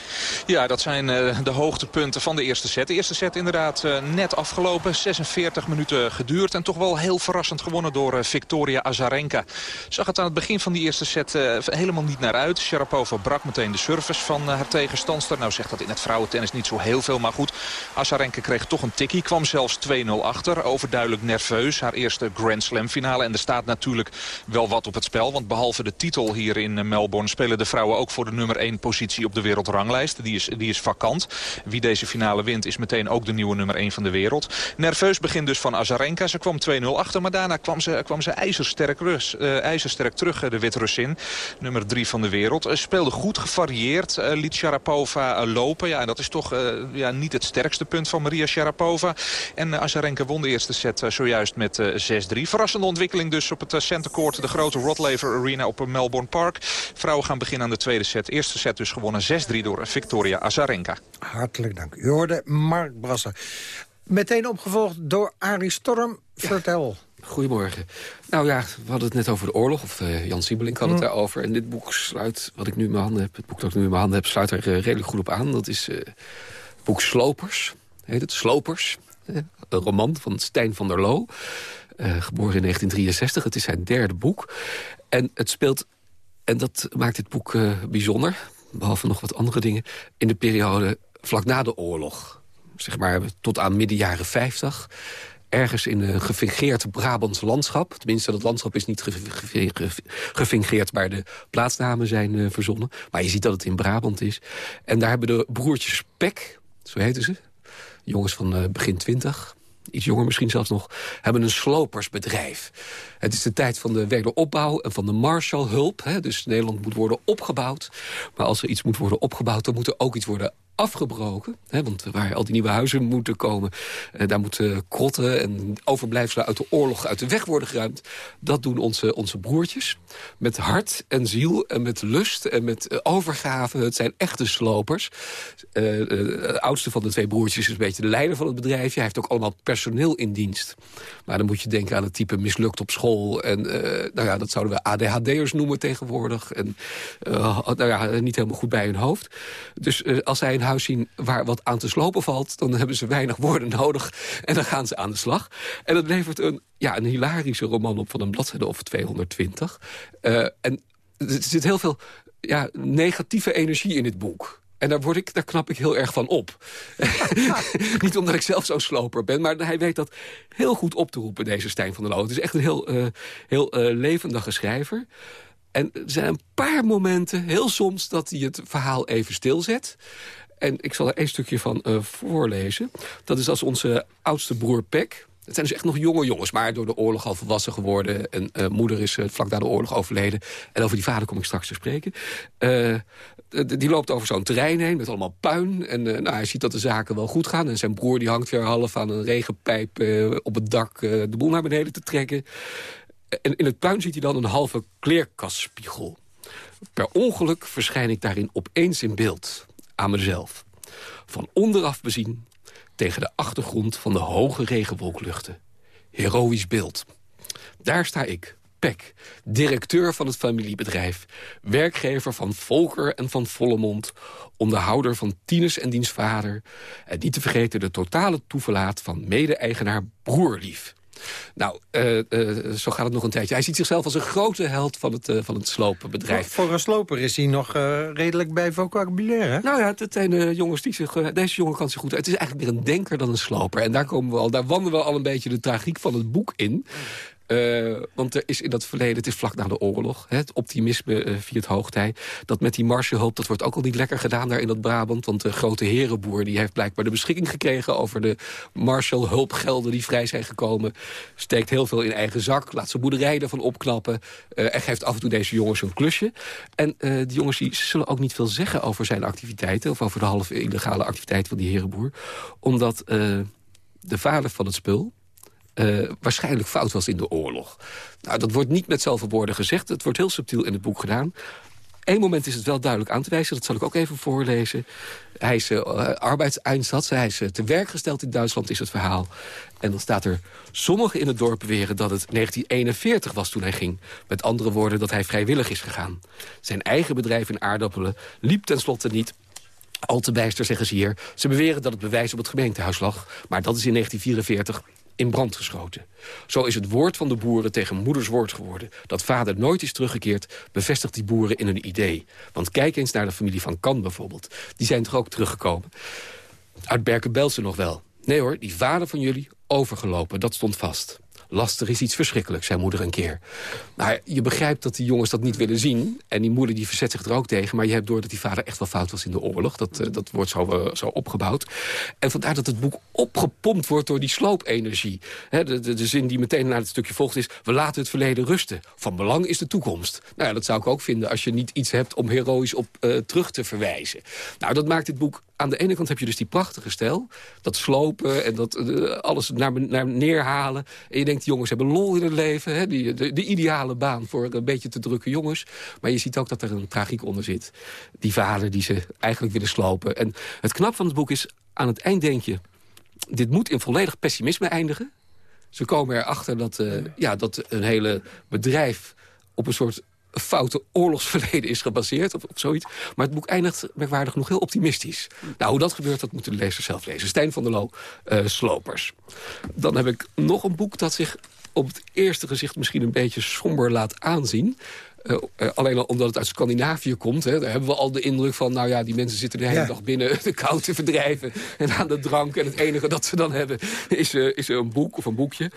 Ja, dat zijn eh, de hoogtepunten van de eerste set. De eerste set inderdaad eh, net afgelopen. 46 minuten geduurd. En toch wel heel verrassend gewonnen door eh, Victoria Azarenka. Zag het aan het begin van die eerste set helemaal niet naar uit. Sharapova brak meteen de service van haar tegenstandster. Nou zegt dat in het vrouwentennis niet zo heel veel. Maar goed, Azarenka kreeg toch een tikkie. Kwam zelfs 2-0 achter. Overduidelijk nerveus. Haar eerste Grand Slam finale. En er staat natuurlijk wel wat op het spel. Want behalve de titel hier in eh, Melbourne... spelen de vrouwen ook voor de nummer 1 positie op de wereldranglijst. Die is, die is vakant. Wie deze finale wint is meteen ook de nieuwe nummer 1 van de wereld. Nerveus begin dus van Azarenka. Ze kwam 2-0 achter, maar daarna kwam ze, kwam ze ijzersterk, eh, ijzersterk terug, eh, de Wit-Russin. Nummer 3 van de wereld. Eh, speelde goed, gevarieerd. eh, liet Sharapova lopen. Ja, en dat is toch ja, niet het sterkste punt van Maria Sharapova. En eh, Azarenka won de eerste set eh, zojuist met eh, 6-3. Verrassende ontwikkeling dus op het eh, center court. De grote Rod Laver Arena op eh, Melbourne Park. Vrouwen gaan beginnen aan de tweede set. Eerste set dus gewonnen 6-3 door Victoria Azarenka. Hartelijk dank. U hoorde Mark Brasser. Meteen opgevolgd door Arie Storm. Vertel. Goedemorgen. Nou ja, we hadden het net over de oorlog. Of eh, Jan Siebelink had het Mm. daarover. En dit boek sluit, wat ik nu in mijn handen heb... het boek dat ik nu in mijn handen heb, sluit er eh, redelijk goed op aan. Dat is eh, het boek Slopers. Heet het Slopers. Eh, een roman van Stijn van der Loo. eh, geboren in 1963. Het is zijn derde boek. En het speelt, en dat maakt dit boek eh, bijzonder... behalve nog wat andere dingen... in de periode vlak na de oorlog. Zeg maar tot aan midden jaren 50 ergens in een gefingeerd Brabants landschap. Tenminste, dat landschap is niet ge- ge- ge- gefingeerd... maar de plaatsnamen zijn verzonnen. Maar je ziet dat het in Brabant is. En daar hebben de broertjes Pek, zo heten ze... jongens van eh, begin twintig, iets jonger misschien zelfs nog... hebben een slopersbedrijf. Het is de tijd van de wederopbouw en van de Marshallhulp. Dus Nederland moet worden opgebouwd. Maar als er iets moet worden opgebouwd... dan moet er ook iets worden afgebroken. Hè, want waar al die nieuwe huizen moeten komen... Eh, daar moeten krotten en overblijfselen uit de oorlog uit de weg worden geruimd. Dat doen onze, onze broertjes. Met hart en ziel en met lust en met eh, overgave. Het zijn echte slopers. Eh, eh, de oudste van de twee broertjes is een beetje de leider van het bedrijf. Hij heeft ook allemaal personeel in dienst. Maar dan moet je denken aan het type mislukt op school. En eh, nou ja, dat zouden we ADHD'ers noemen tegenwoordig. En eh, nou ja, niet helemaal goed bij hun hoofd. Dus eh, als zij een huis zien waar wat aan te slopen valt... dan hebben ze weinig woorden nodig en dan gaan ze aan de slag. En dat levert een, ja, een hilarische roman op van een bladzijde of 220. Eh, en er zit heel veel ja, negatieve energie in dit boek. En daar, word ik, daar knap ik heel erg van op. Niet omdat ik zelf zo'n sloper ben, maar hij weet dat heel goed op te roepen, deze Stijn van der Loo. Het is echt een heel, eh, heel eh, levendige schrijver. En er zijn een paar momenten, heel soms, dat hij het verhaal even stilzet. En ik zal er één stukje van eh, voorlezen. Dat is als onze oudste broer Pek... Het zijn dus echt nog jonge jongens, maar door de oorlog al volwassen geworden. En eh, moeder is eh, vlak na de oorlog overleden. En over die vader kom ik straks te spreken. Die loopt over zo'n terrein heen met allemaal puin. En nou, hij ziet dat de zaken wel goed gaan. En zijn broer die hangt weer half aan een regenpijp op het dak... de boel naar beneden te trekken. En in het puin ziet hij dan een halve kleerkastspiegel. Per ongeluk verschijn ik daarin opeens in beeld. Aan. Van onderaf bezien tegen de achtergrond van de hoge regenwolkluchten. Heroïsch beeld. Daar sta ik, Peck, directeur van het familiebedrijf... werkgever van Volker en van Vollemond... onderhouder van Tinus en diens vader... en niet te vergeten de totale toeverlaat van mede-eigenaar Broerlief... Nou, uh, uh, zo gaat het nog een tijdje. Hij ziet zichzelf als een grote held van het, uh, van het slopenbedrijf. Voor, voor, een sloper is hij nog redelijk bij vocabulaire, Nou ja, het zijn jongens die zich... deze jongen kan zich goed... Het is eigenlijk meer een denker dan een sloper. En daar, komen we al, daar wandelen we al een beetje de tragiek van het boek in. Uh, want er is in dat verleden, het is vlak na de oorlog... Hè, het optimisme uh, via het hoogtij. Dat met die Marshallhulp, dat wordt ook al niet lekker gedaan daar in dat Brabant. Want de grote herenboer die heeft blijkbaar de beschikking gekregen... over de Marshallhulpgelden die vrij zijn gekomen. Steekt heel veel in eigen zak, laat zijn boerderij ervan opknappen... Uh, en geeft af en toe deze jongens een klusje. En die jongens die zullen ook niet veel zeggen over zijn activiteiten... of over de half illegale activiteit van die herenboer. Omdat de vader van het spul uh, waarschijnlijk fout was in de oorlog. Nou, dat wordt niet met zoveel woorden gezegd. Het wordt heel subtiel in het boek gedaan. Eén moment is het wel duidelijk aan te wijzen. Dat zal ik ook even voorlezen. Hij is uh, arbeidseinsatz. Hij is uh, te werk gesteld in Duitsland, is het verhaal. En dan staat er... Sommigen in het dorp beweren dat het 1941 was toen hij ging. Met andere woorden dat hij vrijwillig is gegaan. Zijn eigen bedrijf in aardappelen liep tenslotte niet al te bijster, zeggen ze hier. Ze beweren dat het bewijs op het gemeentehuis lag. Maar dat is in 1944 in brand geschoten. Zo is het woord van de boeren tegen moeders woord geworden. Dat vader nooit is teruggekeerd, bevestigt die boeren in een idee. Want kijk eens naar de familie van Kan bijvoorbeeld. Die zijn toch ook teruggekomen. Uit Berken-Belsen nog wel. Nee hoor, die vader van jullie, overgelopen, dat stond vast. Laster is iets verschrikkelijks, zei moeder een keer. Maar je begrijpt dat die jongens dat niet willen zien. En die moeder die verzet zich er ook tegen. Maar je hebt door dat die vader echt wel fout was in de oorlog. Dat, uh, dat wordt zo, uh, zo opgebouwd. En vandaar dat het boek opgepompt wordt door die sloopenergie. De, de, de, zin die meteen na het stukje volgt is... we laten het verleden rusten. Van belang is de toekomst. Nou ja, dat zou ik ook vinden als je niet iets hebt om heroïs op uh, terug te verwijzen. Nou, dat maakt dit boek aan de ene kant heb je dus die prachtige stijl. Dat slopen en dat alles naar, naar neerhalen. En je denkt, jongens hebben lol in het leven. Hè? De, de, ideale baan voor een beetje te drukke jongens. Maar je ziet ook dat er een tragiek onder zit. Die vader die ze eigenlijk willen slopen. En het knap van het boek is, aan het eind denk je... dit moet in volledig pessimisme eindigen. Ze komen erachter dat, uh, ja, dat een hele bedrijf op een soort foute oorlogsverleden is gebaseerd of, of, zoiets. Maar het boek eindigt merkwaardig nog heel optimistisch. Nou, hoe dat gebeurt, dat moeten de lezers zelf lezen. Stijn van der Loo, uh, Slopers. Dan heb ik nog een boek dat zich op het eerste gezicht misschien een beetje somber laat aanzien. Uh, uh, alleen al omdat het uit Scandinavië komt. Hè, daar hebben we al de indruk van... nou ja, die mensen zitten de hele ja. dag binnen de kou te verdrijven... en aan de drank. En het enige dat ze dan hebben is, uh, is een boek of een boekje.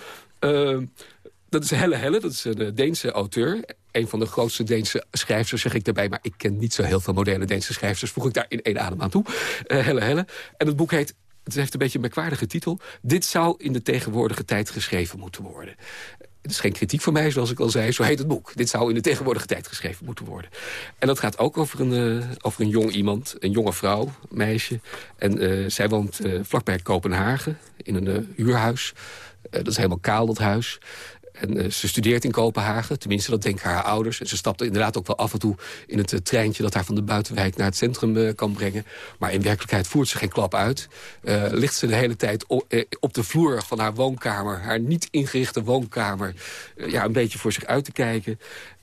Dat is Helle Helle, dat is een Deense auteur een van de grootste Deense schrijvers, zeg ik daarbij. Maar ik ken niet zo heel veel moderne Deense schrijvers. Voeg ik daar in één adem aan toe. Uh, Helle Helle. En het boek heet het heeft een beetje een merkwaardige titel. Dit zou in de tegenwoordige tijd geschreven moeten worden. Het is geen kritiek van mij, zoals ik al zei. Zo heet het boek. Dit zou in de tegenwoordige tijd geschreven moeten worden. En dat gaat ook over een, uh, over een jong iemand. Een jonge vrouw, meisje. En zij woont vlakbij Kopenhagen in een huurhuis. dat is helemaal kaal, dat huis. En uh, ze studeert in Kopenhagen, tenminste dat denken haar ouders. En ze stapt inderdaad ook wel af en toe in het uh, treintje... dat haar van de buitenwijk naar het centrum uh, kan brengen. Maar in werkelijkheid voert ze geen klap uit. ligt ze de hele tijd op, de vloer van haar woonkamer... haar niet ingerichte woonkamer, ja, een beetje voor zich uit te kijken.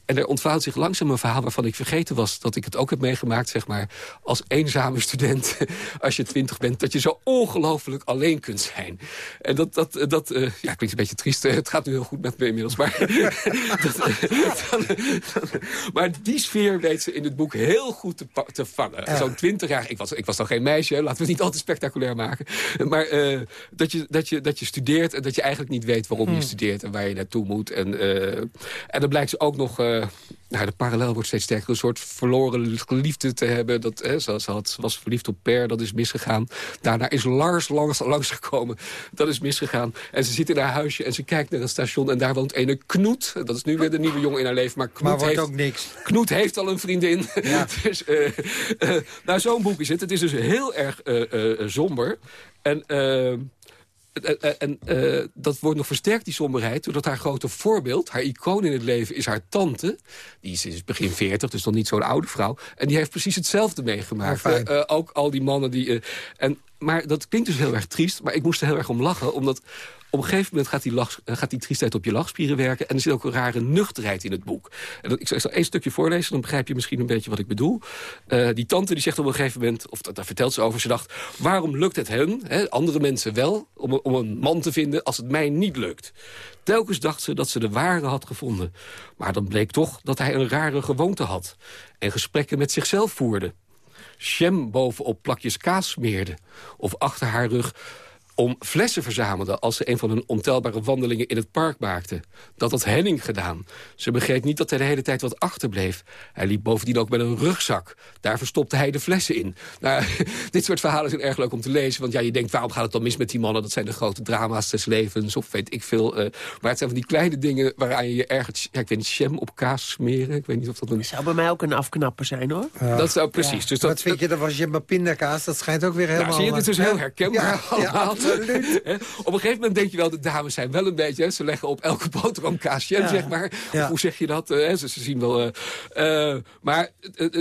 En er ontvouwt zich langzaam een verhaal waarvan ik vergeten was... dat ik het ook heb meegemaakt, zeg maar, als eenzame student... als je twintig bent, dat je zo ongelooflijk alleen kunt zijn. En dat, dat, dat uh, ja, klinkt een beetje triest. Het gaat nu heel goed met me inmiddels. Maar, dat, dan, dan, maar die sfeer weet ze in het boek heel goed te, te vangen. Ja. Zo'n twintig jaar, ik was, ik was dan geen meisje, laten we het niet al te spectaculair maken. Maar uh, dat, je, dat, je, dat je studeert en dat je eigenlijk niet weet waarom hmm. je studeert... en waar je naartoe moet. En, uh, en dan blijkt ze ook nog... Uh, nou, de parallel wordt steeds sterker. Een soort verloren liefde te hebben. Dat, hè, ze, ze had, was verliefd op Per, dat is misgegaan. Daarna is Lars langs, langsgekomen. Dat is misgegaan. En ze zit in haar huisje en ze kijkt naar het station... en daar woont ene Knoet. Dat is nu weer de nieuwe jongen in haar leven. Maar Knoet maar heeft, ook niks. Knoet heeft al een vriendin. Ja. dus, uh, uh, nou, zo'n boek is het. Het is dus heel erg somber. En en, en uh, dat wordt nog versterkt, die somberheid... doordat haar grote voorbeeld, haar icoon in het leven... is haar tante. Die is sinds begin 40, dus nog niet zo'n oude vrouw. En die heeft precies hetzelfde meegemaakt. Uh, uh, ook al die mannen die... en, maar dat klinkt dus heel erg triest, maar ik moest er heel erg om lachen... omdat op een gegeven moment gaat die, lach, eh, gaat die triestheid op je lachspieren werken... en er zit ook een rare nuchterheid in het boek. En dat, ik, zal, één stukje voorlezen, dan begrijp je misschien een beetje wat ik bedoel. Eh, die tante die zegt op een gegeven moment, of daar vertelt ze over... ze dacht, waarom lukt het hen, hè, andere mensen wel, om, om een man te vinden... als het mij niet lukt? Telkens dacht ze dat ze de ware had gevonden. Maar dan bleek toch dat hij een rare gewoonte had... en gesprekken met zichzelf voerde jam bovenop plakjes kaas smeerde... of achter haar rug om flessen verzamelde als ze een van hun ontelbare wandelingen in het park maakte. Dat had Henning gedaan. Ze begreep niet dat hij de hele tijd wat achterbleef. Hij liep bovendien ook met een rugzak. Daar verstopte hij de flessen in. Nou, dit soort verhalen zijn erg leuk om te lezen. Want ja, je denkt, waarom gaat het dan mis met die mannen? Dat zijn de grote drama's des levens, of weet ik veel. Uh, maar het zijn van die kleine dingen waaraan je je ergens... Ja, ik weet niet, jam op kaas smeren. Ik weet niet of dat een... Dat zou bij mij ook een afknapper zijn, hoor. Ja. Dat zou precies. Ja. Dus dat, Wat vind je, dat was jam op pindakaas. Dat schijnt ook weer helemaal... Nou, zie je, dit is dus heel herkenbaar allemaal. Absoluut. op een gegeven moment denk je wel, de dames zijn wel een beetje... Hè, ze leggen op elke boterham kaasje, ja. zeg maar. Hoe zeg je dat? Hè, ze, ze, zien wel... Uh, maar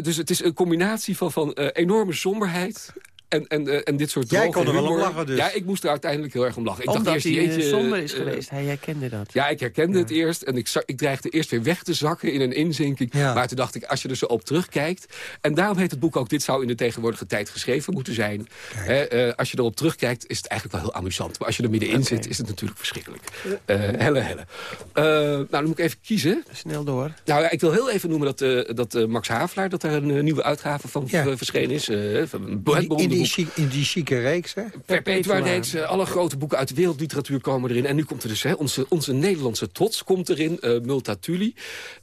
dus het is een combinatie van, van enorme somberheid en, en, uh, en dit soort Jij kon er wel om lachen dus. Ja, ik moest er uiteindelijk heel erg om lachen. Ik Omdat dacht eerst, hij jeetje, somber is uh, geweest. Hij herkende dat. Ja, ik herkende ja. het eerst. En ik, ik dreigde eerst weer weg te zakken in een inzinking. Ja. Maar toen dacht ik, als je er zo op terugkijkt... En daarom heet het boek ook, dit zou in de tegenwoordige tijd geschreven moeten zijn. Hè, uh, als je erop terugkijkt, is het eigenlijk wel heel amusant. Maar als je er middenin okay. zit, is het natuurlijk verschrikkelijk. helle, helle. nou, dan moet ik even kiezen. Snel door. Nou ja, ik wil heel even noemen dat, dat Max Havelaar... dat daar een nieuwe uitgave van verschenen is. van een in, in die, in die chique reeks, hè? Perpetua reeks, uh, alle grote boeken uit de wereldliteratuur komen erin. En nu komt er dus hè, onze, onze Nederlandse trots komt erin, uh, Multatuli.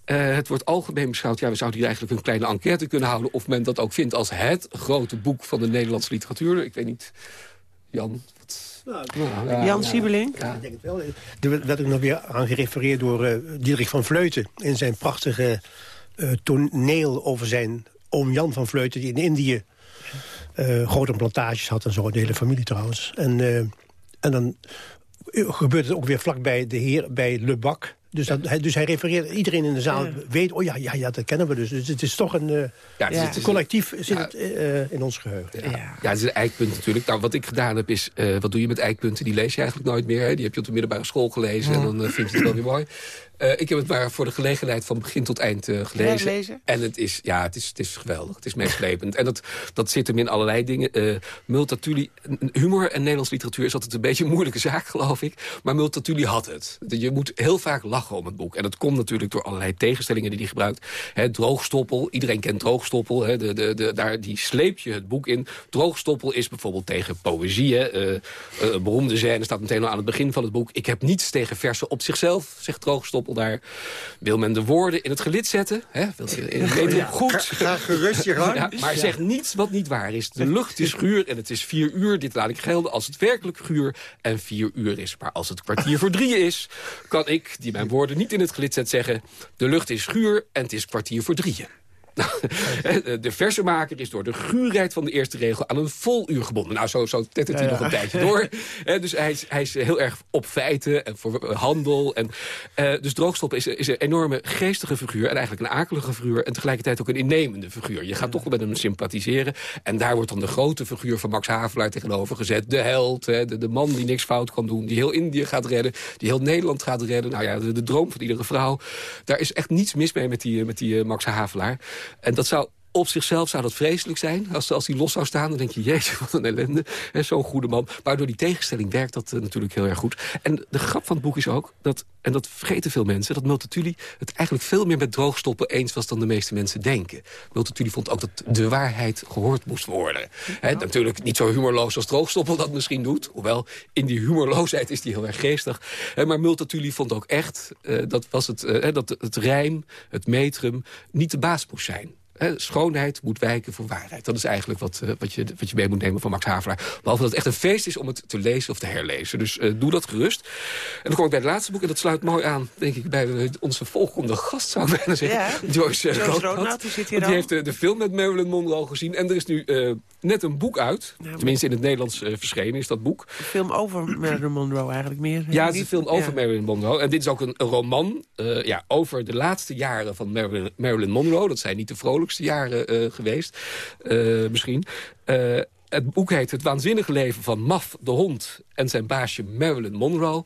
Uh, het wordt algemeen beschouwd, ja, we zouden hier eigenlijk een kleine enquête kunnen houden... of men dat ook vindt als het grote boek van de Nederlandse literatuur. Ik weet niet, Jan... Nou, ja, Jan Siebeling? Ja. Ik denk het wel. Er werd ook nog weer aan gerefereerd door uh, Diederik van Vleuten... in zijn prachtige uh, toneel over zijn oom Jan van Vleuten... die in Indië uh, grote plantages had en zo, de hele familie trouwens. En, uh, en dan gebeurt het ook weer vlakbij de heer, bij Le Bac. Dus, dat, hij, dus hij refereert, iedereen in de zaal ja. weet... oh ja, ja, ja, dat kennen we dus. Dus het is toch een uh, ja, het is, het is, collectief zit het uh, in ons geheugen. Ja, ja. het is een eikpunt natuurlijk. Nou, wat ik gedaan heb is, uh, wat doe je met eikpunten? Die lees je eigenlijk nooit meer. Hè? Die heb je op de middelbare school gelezen en dan vind je het wel weer mooi. Uh, ik heb het maar voor de gelegenheid van begin tot eind uh, gelezen. Lezen? En het is, ja, het is, het is geweldig. Het is meeslepend. en dat, dat zit hem in allerlei dingen. Uh, Multatuli, humor en Nederlands literatuur is altijd een beetje een moeilijke zaak, geloof ik. Maar Multatuli had het. Je moet heel vaak lachen om het boek. En dat komt natuurlijk door allerlei tegenstellingen die hij gebruikt. He, droogstoppel, iedereen kent droogstoppel. He, de, de, de, daar, die sleep je het boek in. Droogstoppel is bijvoorbeeld tegen poëzie. Een beroemde scène staat meteen al aan het begin van het boek. Ik heb niets tegen versen op zichzelf, zegt droogstoppel daar. Wil men de woorden in het gelid zetten? Hè? Wil goed? Ga, gerust je gang. Maar zeg niets wat niet waar is. De lucht is guur en het is vier uur. Dit laat ik gelden als het werkelijk guur en vier uur is. Maar als het kwartier voor drieën is, kan ik, die mijn woorden niet in het gelid zet, zeggen... de lucht is guur en het is kwartier voor drieën. de versenmaker is door de guurheid van de eerste regel aan een vol uur gebonden. Nou, zo, zo tettert hij ja, nog een tijdje door. dus hij is, hij is heel erg op feiten en voor handel. En, uh, dus Droogstoppen is, is een enorme geestige figuur en eigenlijk een akelige figuur en tegelijkertijd ook een innemende figuur. Je gaat toch wel met hem sympathiseren. En daar wordt dan de grote figuur van Max Havelaar tegenover gezet. De held, hè, de, de man die niks fout kan doen, die heel Indië gaat redden, die heel Nederland gaat redden. Nou ja, de, de droom van iedere vrouw. Daar is echt niets mis mee met die, met die uh, Max Havelaar. En dat zou op zichzelf zou dat vreselijk zijn. Als, als die los zou staan, dan denk je, jeetje, wat een ellende. Zo'n goede man. Maar door die tegenstelling werkt dat uh, natuurlijk heel erg goed. En de grap van het boek is ook, dat, en dat vergeten veel mensen... dat Multatuli het eigenlijk veel meer met droogstoppen eens was... dan de meeste mensen denken. Multatuli vond ook dat de waarheid gehoord moest worden. He, natuurlijk niet zo humorloos als droogstoppel dat misschien doet. Hoewel, in die humorloosheid is die heel erg geestig. He, maar Multatuli vond ook echt, uh, dat was het, uh, dat het rijm, het metrum... niet de baas moest zijn. He, schoonheid moet wijken voor waarheid. Dat is eigenlijk wat, uh, wat, je, wat je mee moet nemen van Max Havelaar. Behalve dat het echt een feest is om het te lezen of te herlezen. Dus uh, doe dat gerust. En dan kom ik bij het laatste boek. En dat sluit mooi aan, denk ik, bij onze volgende gast, zou ik bijna zeggen. Ja, Joyce, uh, Joyce Roodnat, die zit hier Die heeft de film met Marilyn Monroe gezien. En er is nu net een boek uit. Ja, Tenminste, in het Nederlands verschenen is dat boek. Een film over Marilyn Monroe eigenlijk meer. Ja, het is een film over ja. Marilyn Monroe. En dit is ook een, een roman ja, over de laatste jaren van Marilyn, Marilyn Monroe. Dat zijn niet de jaren geweest, uh, misschien. Uh, het boek heet Het waanzinnige leven van Maf de hond... en zijn baasje Marilyn Monroe.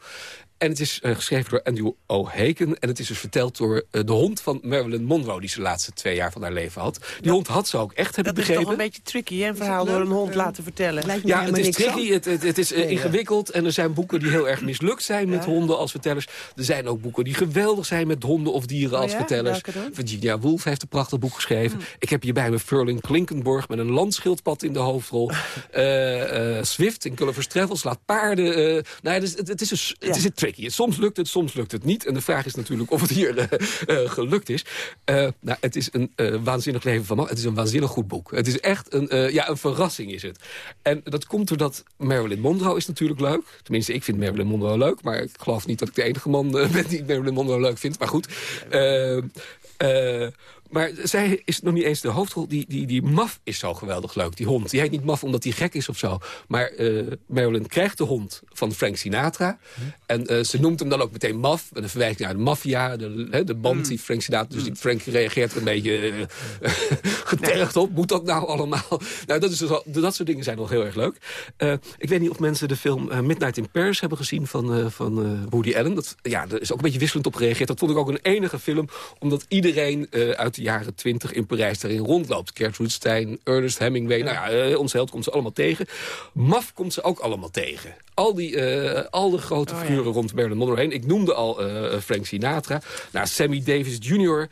En het is uh, geschreven door Andrew O'Haken. En het is dus verteld door uh, de hond van Marilyn Monroe... die ze de laatste twee jaar van haar leven had. Die hond had ze ook echt, heb dat ik begrepen. Dat is toch een beetje tricky, hè? Een verhaal door een hond laten vertellen. Ja, het is tricky, het, het, het, is uh, ingewikkeld. En er zijn boeken die heel erg mislukt zijn met ja. honden als vertellers. Er zijn ook boeken die geweldig zijn met honden of dieren als oh ja? vertellers. Virginia Woolf heeft een prachtig boek geschreven. Hmm. Ik heb hier bij me Furling Klinkenborg met een landschildpad in de hoofdrol. Swift in Gulliver's Travels laat paarden... nou, het, is, het, is een, het is een Soms lukt het, soms lukt het niet. En de vraag is natuurlijk of het hier uh, uh, gelukt is. Uh, nou, het is een waanzinnig leven van man. Het is een waanzinnig goed boek. Het is echt een, ja, een verrassing is het. En dat komt doordat Marilyn Monroe is natuurlijk leuk. Tenminste, ik vind Marilyn Monroe leuk. Maar ik geloof niet dat ik de enige man ben die Marilyn Monroe leuk vindt. Maar goed... Maar zij is nog niet eens de hoofdrol. Die, die, die Maf is zo geweldig leuk, die hond. Die heet niet Maf omdat hij gek is of zo. Maar uh, Marilyn krijgt de hond van Frank Sinatra. En uh, ze noemt hem dan ook meteen Maf. Met een verwijzing naar de maffia. De, de band die Frank Sinatra... Dus die Frank reageert er een beetje uh, getergd op. Moet dat nou allemaal? Nou, dat, is dus al, dat soort dingen zijn nog heel erg leuk. ik weet niet of mensen de film Midnight in Paris hebben gezien van, van Woody Allen. Dat, ja, er is ook een beetje wisselend op gereageerd. Dat vond ik ook een enige film. Omdat iedereen uit de jaren twintig in Parijs daarin rondloopt. Gertrude Stein, Ernest Hemingway, ja. nou ja, ons held komt ze allemaal tegen. Maf komt ze ook allemaal tegen. Al, die, uh, al de grote oh, figuren ja. rond Marilyn Monroe heen. Ik noemde al uh, Frank Sinatra. Nou, Sammy Davis Jr.,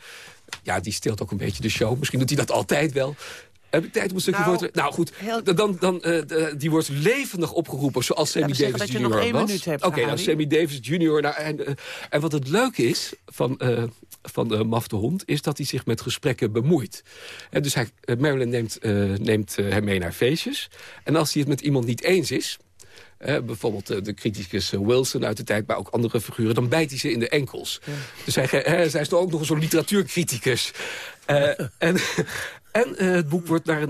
ja, die steelt ook een beetje de show. Misschien doet hij dat altijd wel. Heb ik tijd om een stukje nou, voor te... Nou goed, heel... dan, dan, uh, die wordt levendig opgeroepen zoals Sammy ja, Davis Jr. was. Oké, okay, nou, Sammy Davis Jr. Nou, en, uh, en wat het leuke is van, uh, van Maf de Hond... is dat hij zich met gesprekken bemoeit. En dus hij, Marilyn neemt, neemt hem mee naar feestjes. En als hij het met iemand niet eens is... Uh, bijvoorbeeld uh, de criticus Wilson uit de tijd, maar ook andere figuren... dan bijt hij ze in de enkels. Ja. Dus hij, hij, hij is toch ook nog zo'n literatuurcriticus. En, en het boek wordt naar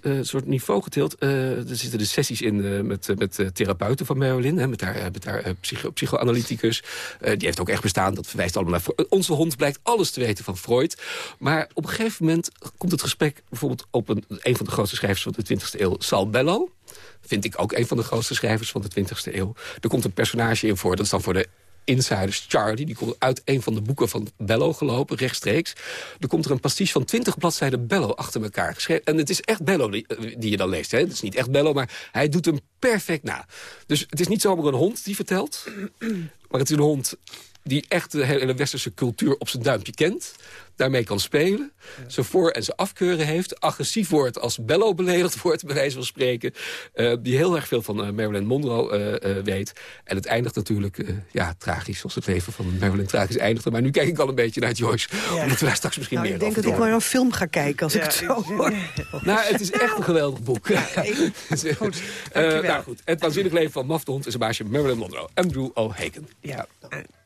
een soort niveau getild. er zitten de sessies in met, met therapeuten van Marilyn. Hè, met haar, met haar psycho psychoanalyticus. die heeft ook echt bestaan. Dat verwijst allemaal naar... Onze hond blijkt alles te weten van Freud. Maar op een gegeven moment komt het gesprek... bijvoorbeeld op een, een van de grootste schrijvers van de 20e eeuw, Sal Bello vind ik ook een van de grootste schrijvers van de 20e eeuw. Er komt een personage in voor, dat is dan voor de insiders Charlie. Die komt uit een van de boeken van Bello gelopen, rechtstreeks. Er komt er een pastiche van 20 bladzijden Bello achter elkaar geschreven. En het is echt Bello die, die je dan leest. Hè? Het is niet echt Bello, maar hij doet hem perfect na. Dus het is niet zomaar een hond die vertelt. Maar het is een hond die echt de hele westerse cultuur op zijn duimpje kent daarmee kan spelen. Ja. Zijn voor- en zijn afkeuren heeft. Agressief wordt als Bello beledigd wordt, bij wijze van spreken. Uh, die heel erg veel van uh, Marilyn Monroe uh, weet. En het eindigt natuurlijk ja, tragisch, zoals het leven van Marilyn tragisch eindigde. Maar nu kijk ik al een beetje naar Joyce. Ja. Omdat we daar straks misschien nou, meer ik denk over dat ik maar een film ga kijken als ja, ik het zo hoor. Nou, het is echt een geweldig boek. goed, nou goed, Het waanzinnig leven van Maf de Hond en zijn baasje Marilyn Monroe. Andrew O'Haken. Ja.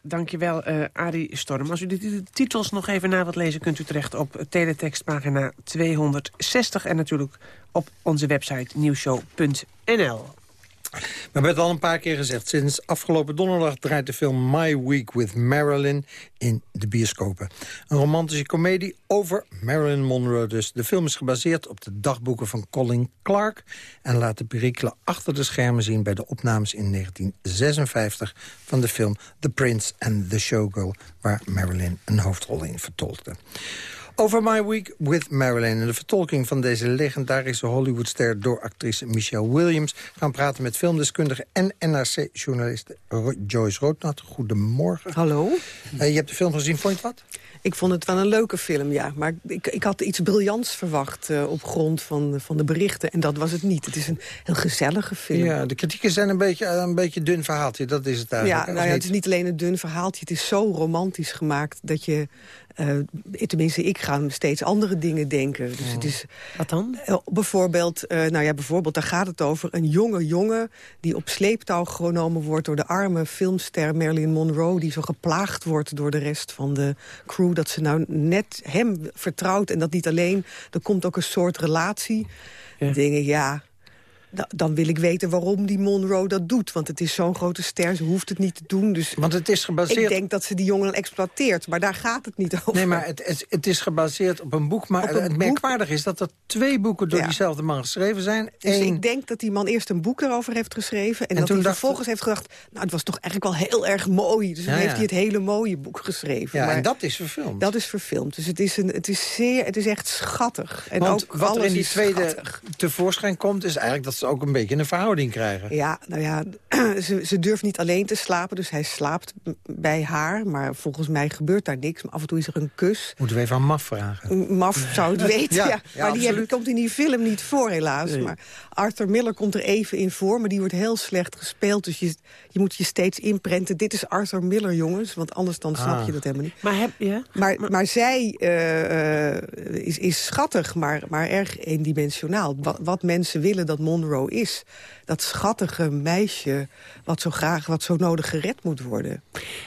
Dankjewel, uh, Arie Storm. Als u de, de titels nog even na wilt lezen... kunt u terecht op teletextpagina 260... en natuurlijk op onze website nieuwshow.nl. We hebben het al een paar keer gezegd. Sinds afgelopen donderdag draait de film My Week with Marilyn in de bioscopen. Een romantische komedie over Marilyn Monroe dus. De film is gebaseerd op de dagboeken van Colin Clark... en laat de perikelen achter de schermen zien... bij de opnames in 1956 van de film The Prince and the Showgirl... waar Marilyn een hoofdrol in vertolkte. Over My Week with Marilyn. En de vertolking van deze legendarische Hollywoodster... door actrice Michelle Williams... gaan praten met filmdeskundige en NRC-journaliste Joyce Roodnat. Goedemorgen. Hallo. Uh, je hebt de film gezien, vond je het wat? Ik vond het wel een leuke film, ja. Maar ik, ik had iets briljants verwacht uh, op grond van, van de berichten. En dat was het niet. Het is een heel gezellige film. Ja, de kritieken zijn een beetje een beetje dun verhaaltje. Dat is het eigenlijk. Ja, nou ja, het is niet alleen een dun verhaaltje. Het is zo romantisch gemaakt dat je... Uh, tenminste, ik ga steeds andere dingen denken. Dus oh. het is, Wat dan? Uh, bijvoorbeeld, uh, nou ja, bijvoorbeeld, daar gaat het over een jonge jongen... die op sleeptouw genomen wordt door de arme filmster Marilyn Monroe... die zo geplaagd wordt door de rest van de crew... dat ze nou net hem vertrouwt en dat niet alleen. Er komt ook een soort relatie. Ja. Dingen, ja, dan wil ik weten waarom die Monroe dat doet. Want het is zo'n grote ster, ze hoeft het niet te doen. Dus Want het is gebaseerd... ik denk dat ze die jongen exploiteert, maar daar gaat het niet over. Nee, maar het, het, het is gebaseerd op een boek. Maar een het boek? merkwaardige is dat er twee boeken door Ja. diezelfde man geschreven zijn. Dus Eén, ik denk dat die man eerst een boek erover heeft geschreven... en, En dat hij dacht- vervolgens heeft gedacht... nou, het was toch eigenlijk wel heel erg mooi. Dus Ja, dan heeft ja. hij het hele mooie boek geschreven. ja, maar en dat is verfilmd. dat is verfilmd. Dus het is, een, het is, zeer, het is echt schattig. En Want ook wat er in die tweede schattig. tevoorschijn komt... is eigenlijk dat ze ook een beetje een verhouding krijgen. Ja, nou ja, ze, ze durft niet alleen te slapen, dus hij slaapt bij haar. Maar volgens mij gebeurt daar niks. Maar af en toe is er een kus. Moeten we even aan Maf vragen. Maf zou het weten, Ja, ja. ja, maar die absoluut. heb- komt in die film niet voor, helaas. Nee. Maar Arthur Miller komt er even in voor, maar die wordt heel slecht gespeeld. Dus je, je moet je steeds inprenten. Dit is Arthur Miller, jongens, want anders dan snap Ah. je dat helemaal niet. Maar heb je... Maar, maar zij eh, eh, is, is schattig, maar, maar erg eendimensionaal. Wat, wat mensen willen dat Monroe is. Dat schattige meisje wat zo graag, wat zo nodig gered moet worden.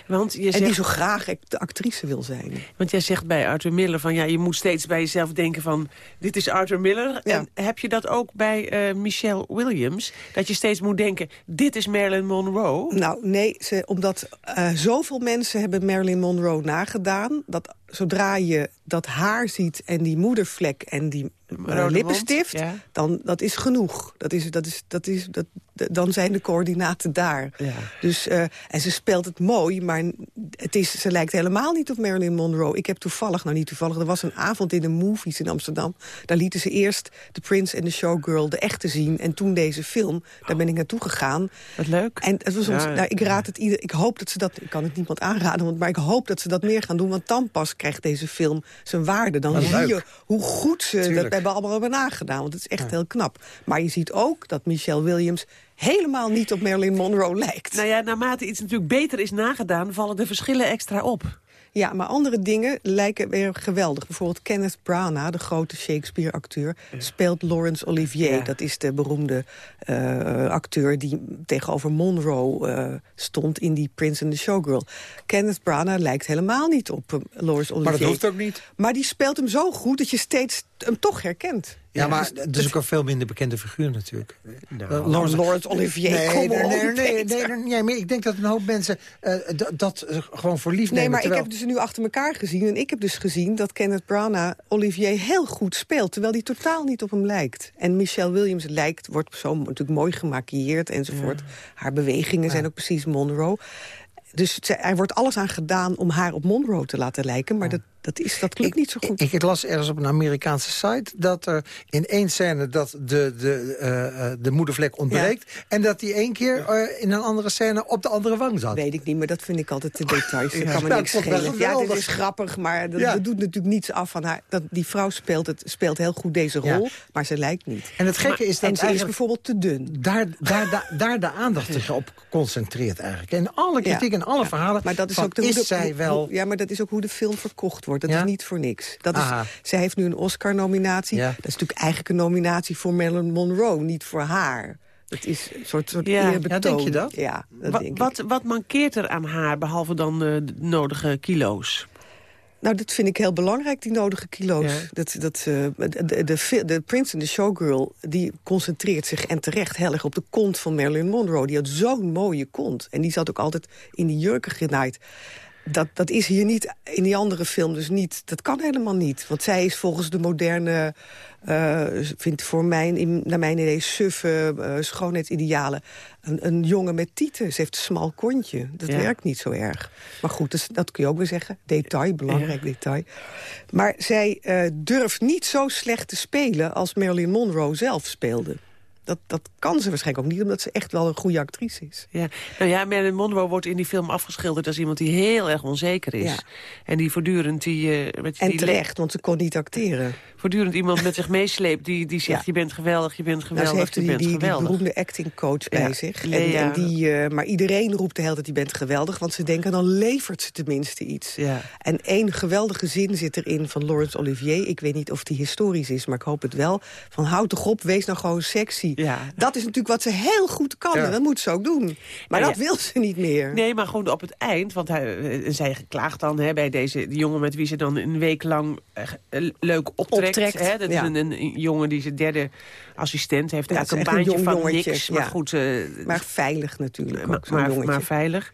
Want, je En die zegt, zo graag de actrice wil zijn. want jij zegt bij Arthur Miller van... ja, je moet steeds bij jezelf denken van... dit is Arthur Miller. Ja. En heb je dat ook bij eh, Michelle Williams? Dat je steeds moet denken, dit is Marilyn Monroe? Nou, nee, ze, omdat eh, zoveel mensen hebben Marilyn Monroe nagedaan... dat zodra je dat haar ziet en die moedervlek en die Rode lippenstift... ja. dan dat is genoeg. Dat is, dat is, dat is, dat, dan zijn de coördinaten daar. Ja. Dus, eh, en ze speelt het mooi, maar het is, ze lijkt helemaal niet op Marilyn Monroe. Ik heb toevallig, nou niet toevallig, er was een avond in de movies in Amsterdam. Daar lieten ze eerst The Prince and the Showgirl, de echte zien. En toen deze film, daar ben ik naartoe gegaan. Wat leuk. En het was ons, Ja. nou, ik raad het ieder. Ik hoop dat ze dat. Ik kan het niemand aanraden, want, maar ik hoop dat ze dat meer gaan doen. Want dan pas krijgt deze film zijn waarde. Dan zie leuk. je hoe goed ze Tuurlijk. dat bij allemaal hebben nagedaan. Want het is echt heel knap. Maar je ziet ook dat Michelle Williams helemaal niet op Marilyn Monroe lijkt. Nou ja, naarmate iets natuurlijk beter is nagedaan... vallen de verschillen extra op. Ja, maar andere dingen lijken weer geweldig. Bijvoorbeeld Kenneth Branagh, de grote Shakespeare-acteur... speelt Laurence Olivier. Ja. Dat is de beroemde eh, acteur die tegenover Monroe eh, stond... in die Prince and the Showgirl. Kenneth Branagh lijkt helemaal niet op eh, Laurence Olivier. Maar dat hoeft ook niet. Maar die speelt hem zo goed dat je steeds hem toch herkent. Ja, maar dus het is ook een veel minder bekende figuur natuurlijk. Uh, Laurence Olivier, nee, kom nee, op, nee, nee, nee, nee, maar ik denk dat een hoop mensen eh, d- dat eh, gewoon voor lief Nee, nemen. maar ik heb dus nu achter elkaar gezien. En ik heb dus gezien dat Kenneth Branagh Olivier heel goed speelt. Terwijl hij totaal niet op hem lijkt. En Michelle Williams lijkt, wordt zo natuurlijk mooi gemaquilleerd enzovoort. Haar bewegingen zijn ook precies Monroe. Dus ze- er wordt alles aan gedaan om haar op Monroe te laten lijken. Maar dat, dat, is, dat lukt niet zo goed. Ik, ik las ergens op een Amerikaanse site dat er in één scène dat de, de, eh, eh, de moedervlek ontbreekt. En dat die één keer eh, in een andere scène op de andere wang zat. Weet ik niet, maar dat vind ik altijd de details. Dat Ja. kan me niks ik schelen. Ja, dit geweldig. is grappig, maar dat, Ja. dat doet natuurlijk niets af van haar. Dat, die vrouw speelt, het, speelt heel goed deze rol, maar ze lijkt niet. En het gekke is dat en ze is bijvoorbeeld te dun. daar, daar, daar, daar de aandacht zich op concentreert eigenlijk. En alle kritiek en alle verhalen Maar dat is van, ook de, is de- zij wel... ja, maar dat is ook hoe de film verkocht wordt. Dat Ja? is niet voor niks. Dat is, zij heeft nu een Oscar-nominatie. Ja. Dat is natuurlijk eigenlijk een nominatie voor Marilyn Monroe, niet voor haar. Dat is een soort, soort Ja. Ja, denk je dat? Ja, dat Wa- denk ik. wat, wat mankeert er aan haar, behalve dan de nodige kilo's? Nou, dat vind ik heel belangrijk, die nodige kilo's. Ja. Dat, dat, eh, de, de, de, de Prince and the Showgirl die concentreert zich en terecht heel erg op de kont van Marilyn Monroe. Die had zo'n mooie kont. En die zat ook altijd in die jurken genaaid. Dat, dat is hier niet, in die andere film dus niet. Dat kan helemaal niet. Want zij is volgens de moderne, eh vindt voor mijn, in, naar mijn idee, suffe eh, schoonheidsidealen... Een, een jongen met tieten. Ze heeft een smal kontje. Dat Ja. werkt niet zo erg. Maar goed, dus, dat kun je ook weer zeggen. Detail, belangrijk detail. Maar zij eh, durft niet zo slecht te spelen... als Marilyn Monroe zelf speelde. Dat, dat kan ze waarschijnlijk ook niet, omdat ze echt wel een goede actrice is. Ja. Nou ja, Marilyn Monroe wordt in die film afgeschilderd als iemand die heel erg onzeker is. Ja. En die voortdurend die... eh, met En die terecht, want ze kon niet acteren. Voortdurend iemand met zich meesleept die, die zegt... Ja. je bent geweldig, je bent Nou, geweldig, ze heeft je die, bent die, die beroemde actingcoach bij Ja, zich. En, en die, eh, maar iedereen roept de hele tijd, je bent geweldig. Want ze denken, dan levert ze tenminste iets. Ja. En één geweldige zin zit erin van Laurence Olivier. Ik weet niet of die historisch is, maar ik hoop het wel. Van houd toch op, wees nou gewoon sexy. Ja. Dat is natuurlijk wat ze heel goed kan. En dat moet ze ook doen. Maar Nou dat wil ze niet meer. Nee, maar gewoon op het eind. Want hij, eh, zij klaagt dan hè, bij deze die jongen met wie ze dan een week lang eh, leuk optrekt. Hè. Dat is een, een jongen die zijn derde assistent heeft. Ja, een baantje een van jongetje, niks. Maar goed, eh, Maar veilig natuurlijk maar, ook, maar, jongetje. maar veilig.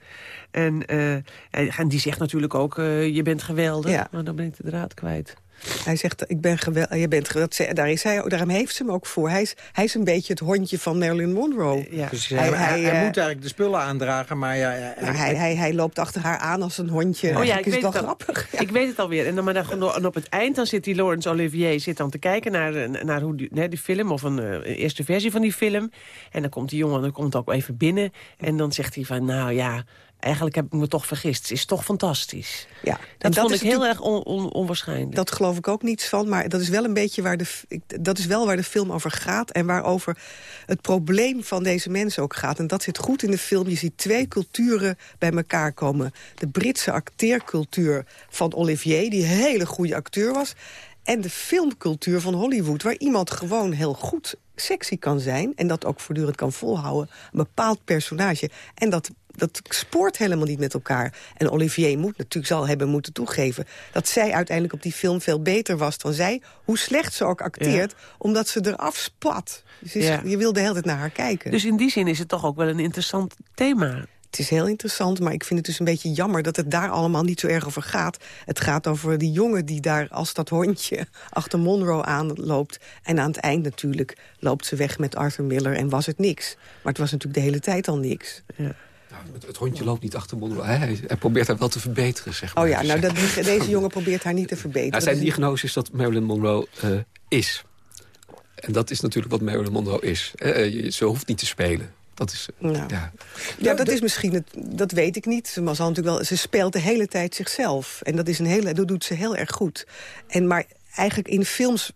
En, eh, en die zegt natuurlijk ook, eh, je bent geweldig. Maar dan ben ik de draad kwijt. Hij zegt, ik ben geweldig. Je bent geweldig. Daar is hij, daarom heeft ze hem ook voor. Hij is, hij is een beetje het hondje van Marilyn Monroe. Ja. Dus hij, hij, hij eh, moet eigenlijk de spullen aandragen, maar ja... ja, nou, hij, hij, hij loopt achter haar aan als een hondje. Oh ja, Eigenlijk ik is weet het wel grappig. Ik weet het alweer. En, dan, maar dan, en op het eind dan zit die Laurence Olivier zit dan te kijken naar, eh, naar hoe die, hè, die film... of een eh, eerste versie van die film. En dan komt die jongen dan komt ook even binnen. En dan zegt hij van, nou ja, eigenlijk heb ik me toch vergist. Het is toch fantastisch. Ja, Dat, en vond ik heel erg on, on- onwaarschijnlijk. Dat geloof ik ook niets van, maar dat is wel een beetje waar de, dat is wel waar de film over gaat... en waarover het probleem van deze mensen ook gaat. En dat zit goed in de film. Je ziet twee culturen bij elkaar komen. De Britse acteercultuur van Olivier, die een hele goede acteur was... en de filmcultuur van Hollywood, waar iemand gewoon heel goed sexy kan zijn... en dat ook voortdurend kan volhouden, een bepaald personage. En dat, dat spoort helemaal niet met elkaar. En Olivier moet natuurlijk zal hebben moeten toegeven... dat zij uiteindelijk op die film veel beter was dan zij... hoe slecht ze ook acteert, omdat ze eraf spat. Dus Ja. je wil de hele tijd naar haar kijken. Dus in die zin is het toch ook wel een interessant thema. Het is heel interessant, maar ik vind het dus een beetje jammer... dat het daar allemaal niet zo erg over gaat. Het gaat over die jongen die daar als dat hondje achter Monroe aanloopt. En aan het eind natuurlijk loopt ze weg met Arthur Miller en was het niks. Maar het was natuurlijk de hele tijd al niks. Nou, het, het hondje loopt niet achter Monroe. Hij, probeert haar wel te verbeteren, zeg maar. Oh ja, Dus, nou, eh, dat, deze jongen probeert haar niet te verbeteren. nou, zijn Dus- diagnose is dat Marilyn Monroe eh, is. En dat is natuurlijk wat Marilyn Monroe is. Eh, eh, je- ze hoeft niet te spelen. Dat is... eh, Nou. ja. Ja, dat is misschien het. Dat weet ik niet. Ze, natuurlijk wel, ze speelt de hele tijd zichzelf. En dat, is een hele, dat doet ze heel erg goed. En maar eigenlijk in films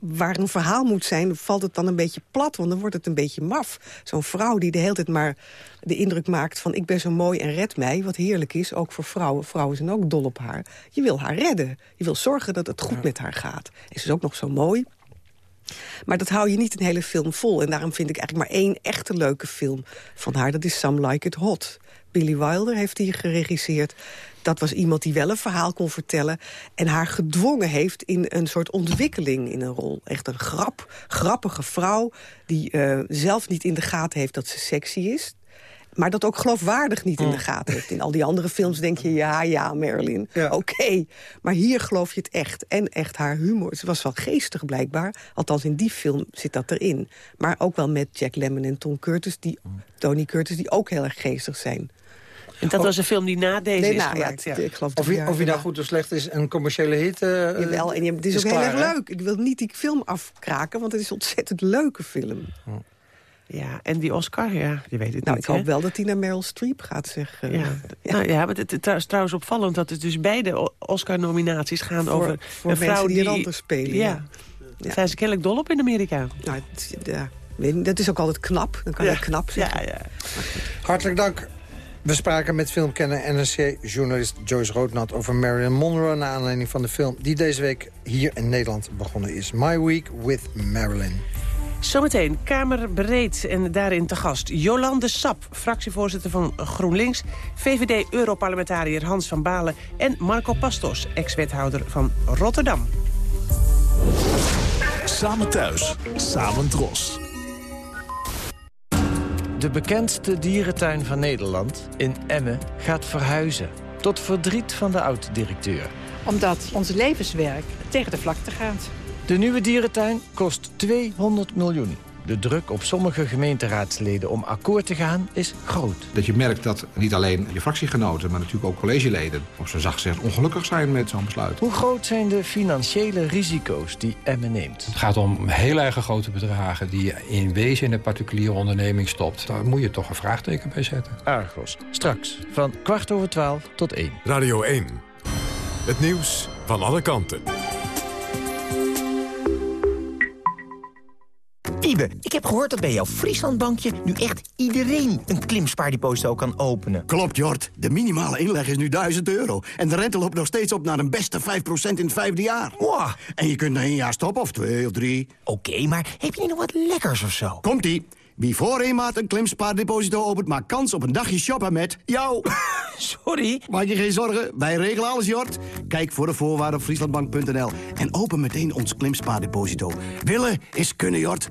waar een verhaal moet zijn... valt het dan een beetje plat, want dan wordt het een beetje maf. Zo'n vrouw die de hele tijd maar de indruk maakt van... ik ben zo mooi en red mij, wat heerlijk is, ook voor vrouwen. Vrouwen zijn ook dol op haar. Je wil haar redden. Je wil zorgen dat het goed met haar gaat. En ze is ook nog zo mooi. Maar dat hou je niet een hele film vol. En daarom vind ik eigenlijk maar één echte leuke film van haar. Dat is Some Like It Hot. Billy Wilder heeft die geregisseerd. Dat was iemand die wel een verhaal kon vertellen... en haar gedwongen heeft in een soort ontwikkeling in een rol. Echt een grap, grappige vrouw die eh, zelf niet in de gaten heeft dat ze sexy is maar dat ook geloofwaardig niet in de gaten heeft. In al die andere films denk je, ja, ja, Marilyn, oké. Maar hier geloof je het echt. En echt haar humor. Ze was wel geestig blijkbaar. Althans, in die film zit dat erin. Maar ook wel met Jack Lemmon en Tom Curtis, die, Tony Curtis... die ook heel erg geestig zijn. En dat was een film die na deze Nee, is nou, ja, gemaakt. het- ik geloof Of je, of je nou goed of slecht is, een commerciële hit... eh, Jawel, en je- het is ook heel erg leuk. Ik wil niet die film afkraken, want het is een ontzettend leuke film. Ja, en die Oscar, ja, je weet het Nou, niet. ik hoop hè? wel dat hij naar Meryl Streep gaat, zeg. eh. Ja, Nou, ja maar het, het is trouwens opvallend dat het dus beide Oscar-nominaties gaan Voor- over voor een vrouw die die een ander spelen, Ja, zijn ze kennelijk dol op in Amerika. Nou, het- ja, weet niet, dat is ook altijd knap. Dan kan je knap zeggen. Ja, ja. Hartelijk dank. We spraken met filmkenner NRC-journalist Joyce Roodnat over Marilyn Monroe... naar aanleiding van de film die deze week hier in Nederland begonnen is. My Week with Marilyn. Zometeen Kamerbreed en daarin te gast Jolande Sap, fractievoorzitter van GroenLinks... VVD-europarlementariër Hans van Balen en Marco Pastos, ex-wethouder van Rotterdam. Samen thuis, samen dros. De bekendste dierentuin van Nederland, in Emmen, gaat verhuizen. Tot verdriet van de oud-directeur. Omdat ons levenswerk tegen de vlakte gaat. De nieuwe dierentuin kost 200 miljoen. De druk op sommige gemeenteraadsleden om akkoord te gaan is groot. Dat je merkt dat niet alleen je fractiegenoten, maar natuurlijk ook collegeleden... op zijn zacht gezegd ongelukkig zijn met zo'n besluit. Hoe groot zijn de financiële risico's die Emmen neemt? Het gaat om heel erg grote bedragen die je in wezen in een particuliere onderneming stopt. Daar moet je toch een vraagteken bij zetten. Argos, straks van kwart over twaalf tot één. Radio 1. Het nieuws van alle kanten. Wiebe, ik heb gehoord dat bij jouw Frieslandbankje... nu echt iedereen een klimspaardeposito kan openen. Klopt, Jort. De minimale inleg is nu 1000 euro. En de rente loopt nog steeds op naar een beste 5% in het vijfde jaar. Wow. En je kunt na één jaar stoppen, of twee of drie. Oké, maar heb je niet nog wat lekkers of zo? Komt-ie. Wie voor een maand een klimspaardeposito opent... maakt kans op een dagje shoppen met jou. Sorry? Maak je geen zorgen, wij regelen alles, Jort. Kijk voor de voorwaarden op frieslandbank.nl. En open meteen ons klimspaardeposito. Willen is kunnen, Jort.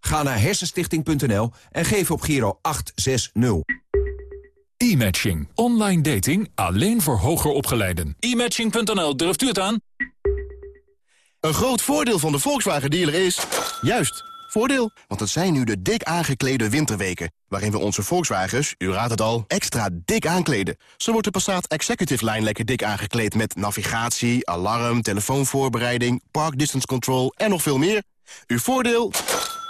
Ga naar hersenstichting.nl en geef op Giro 860. E-matching. Online dating alleen voor hoger opgeleiden. E-matching.nl, durft u het aan? Een groot voordeel van de Volkswagen dealer is... juist, voordeel. Want het zijn nu de dik aangeklede winterweken... waarin we onze Volkswagens, u raadt het al, extra dik aankleden. Zo wordt de Passat Executive Line lekker dik aangekleed... met navigatie, alarm, telefoonvoorbereiding, park distance control en nog veel meer. Uw voordeel?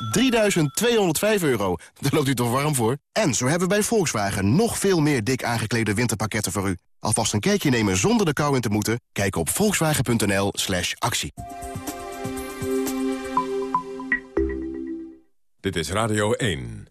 3.205 euro. Daar loopt u toch warm voor? En zo hebben we bij Volkswagen nog veel meer dik aangeklede winterpakketten voor u. Alvast een kijkje nemen zonder de kou in te moeten? Kijk op volkswagen.nl slash actie. Dit is Radio 1.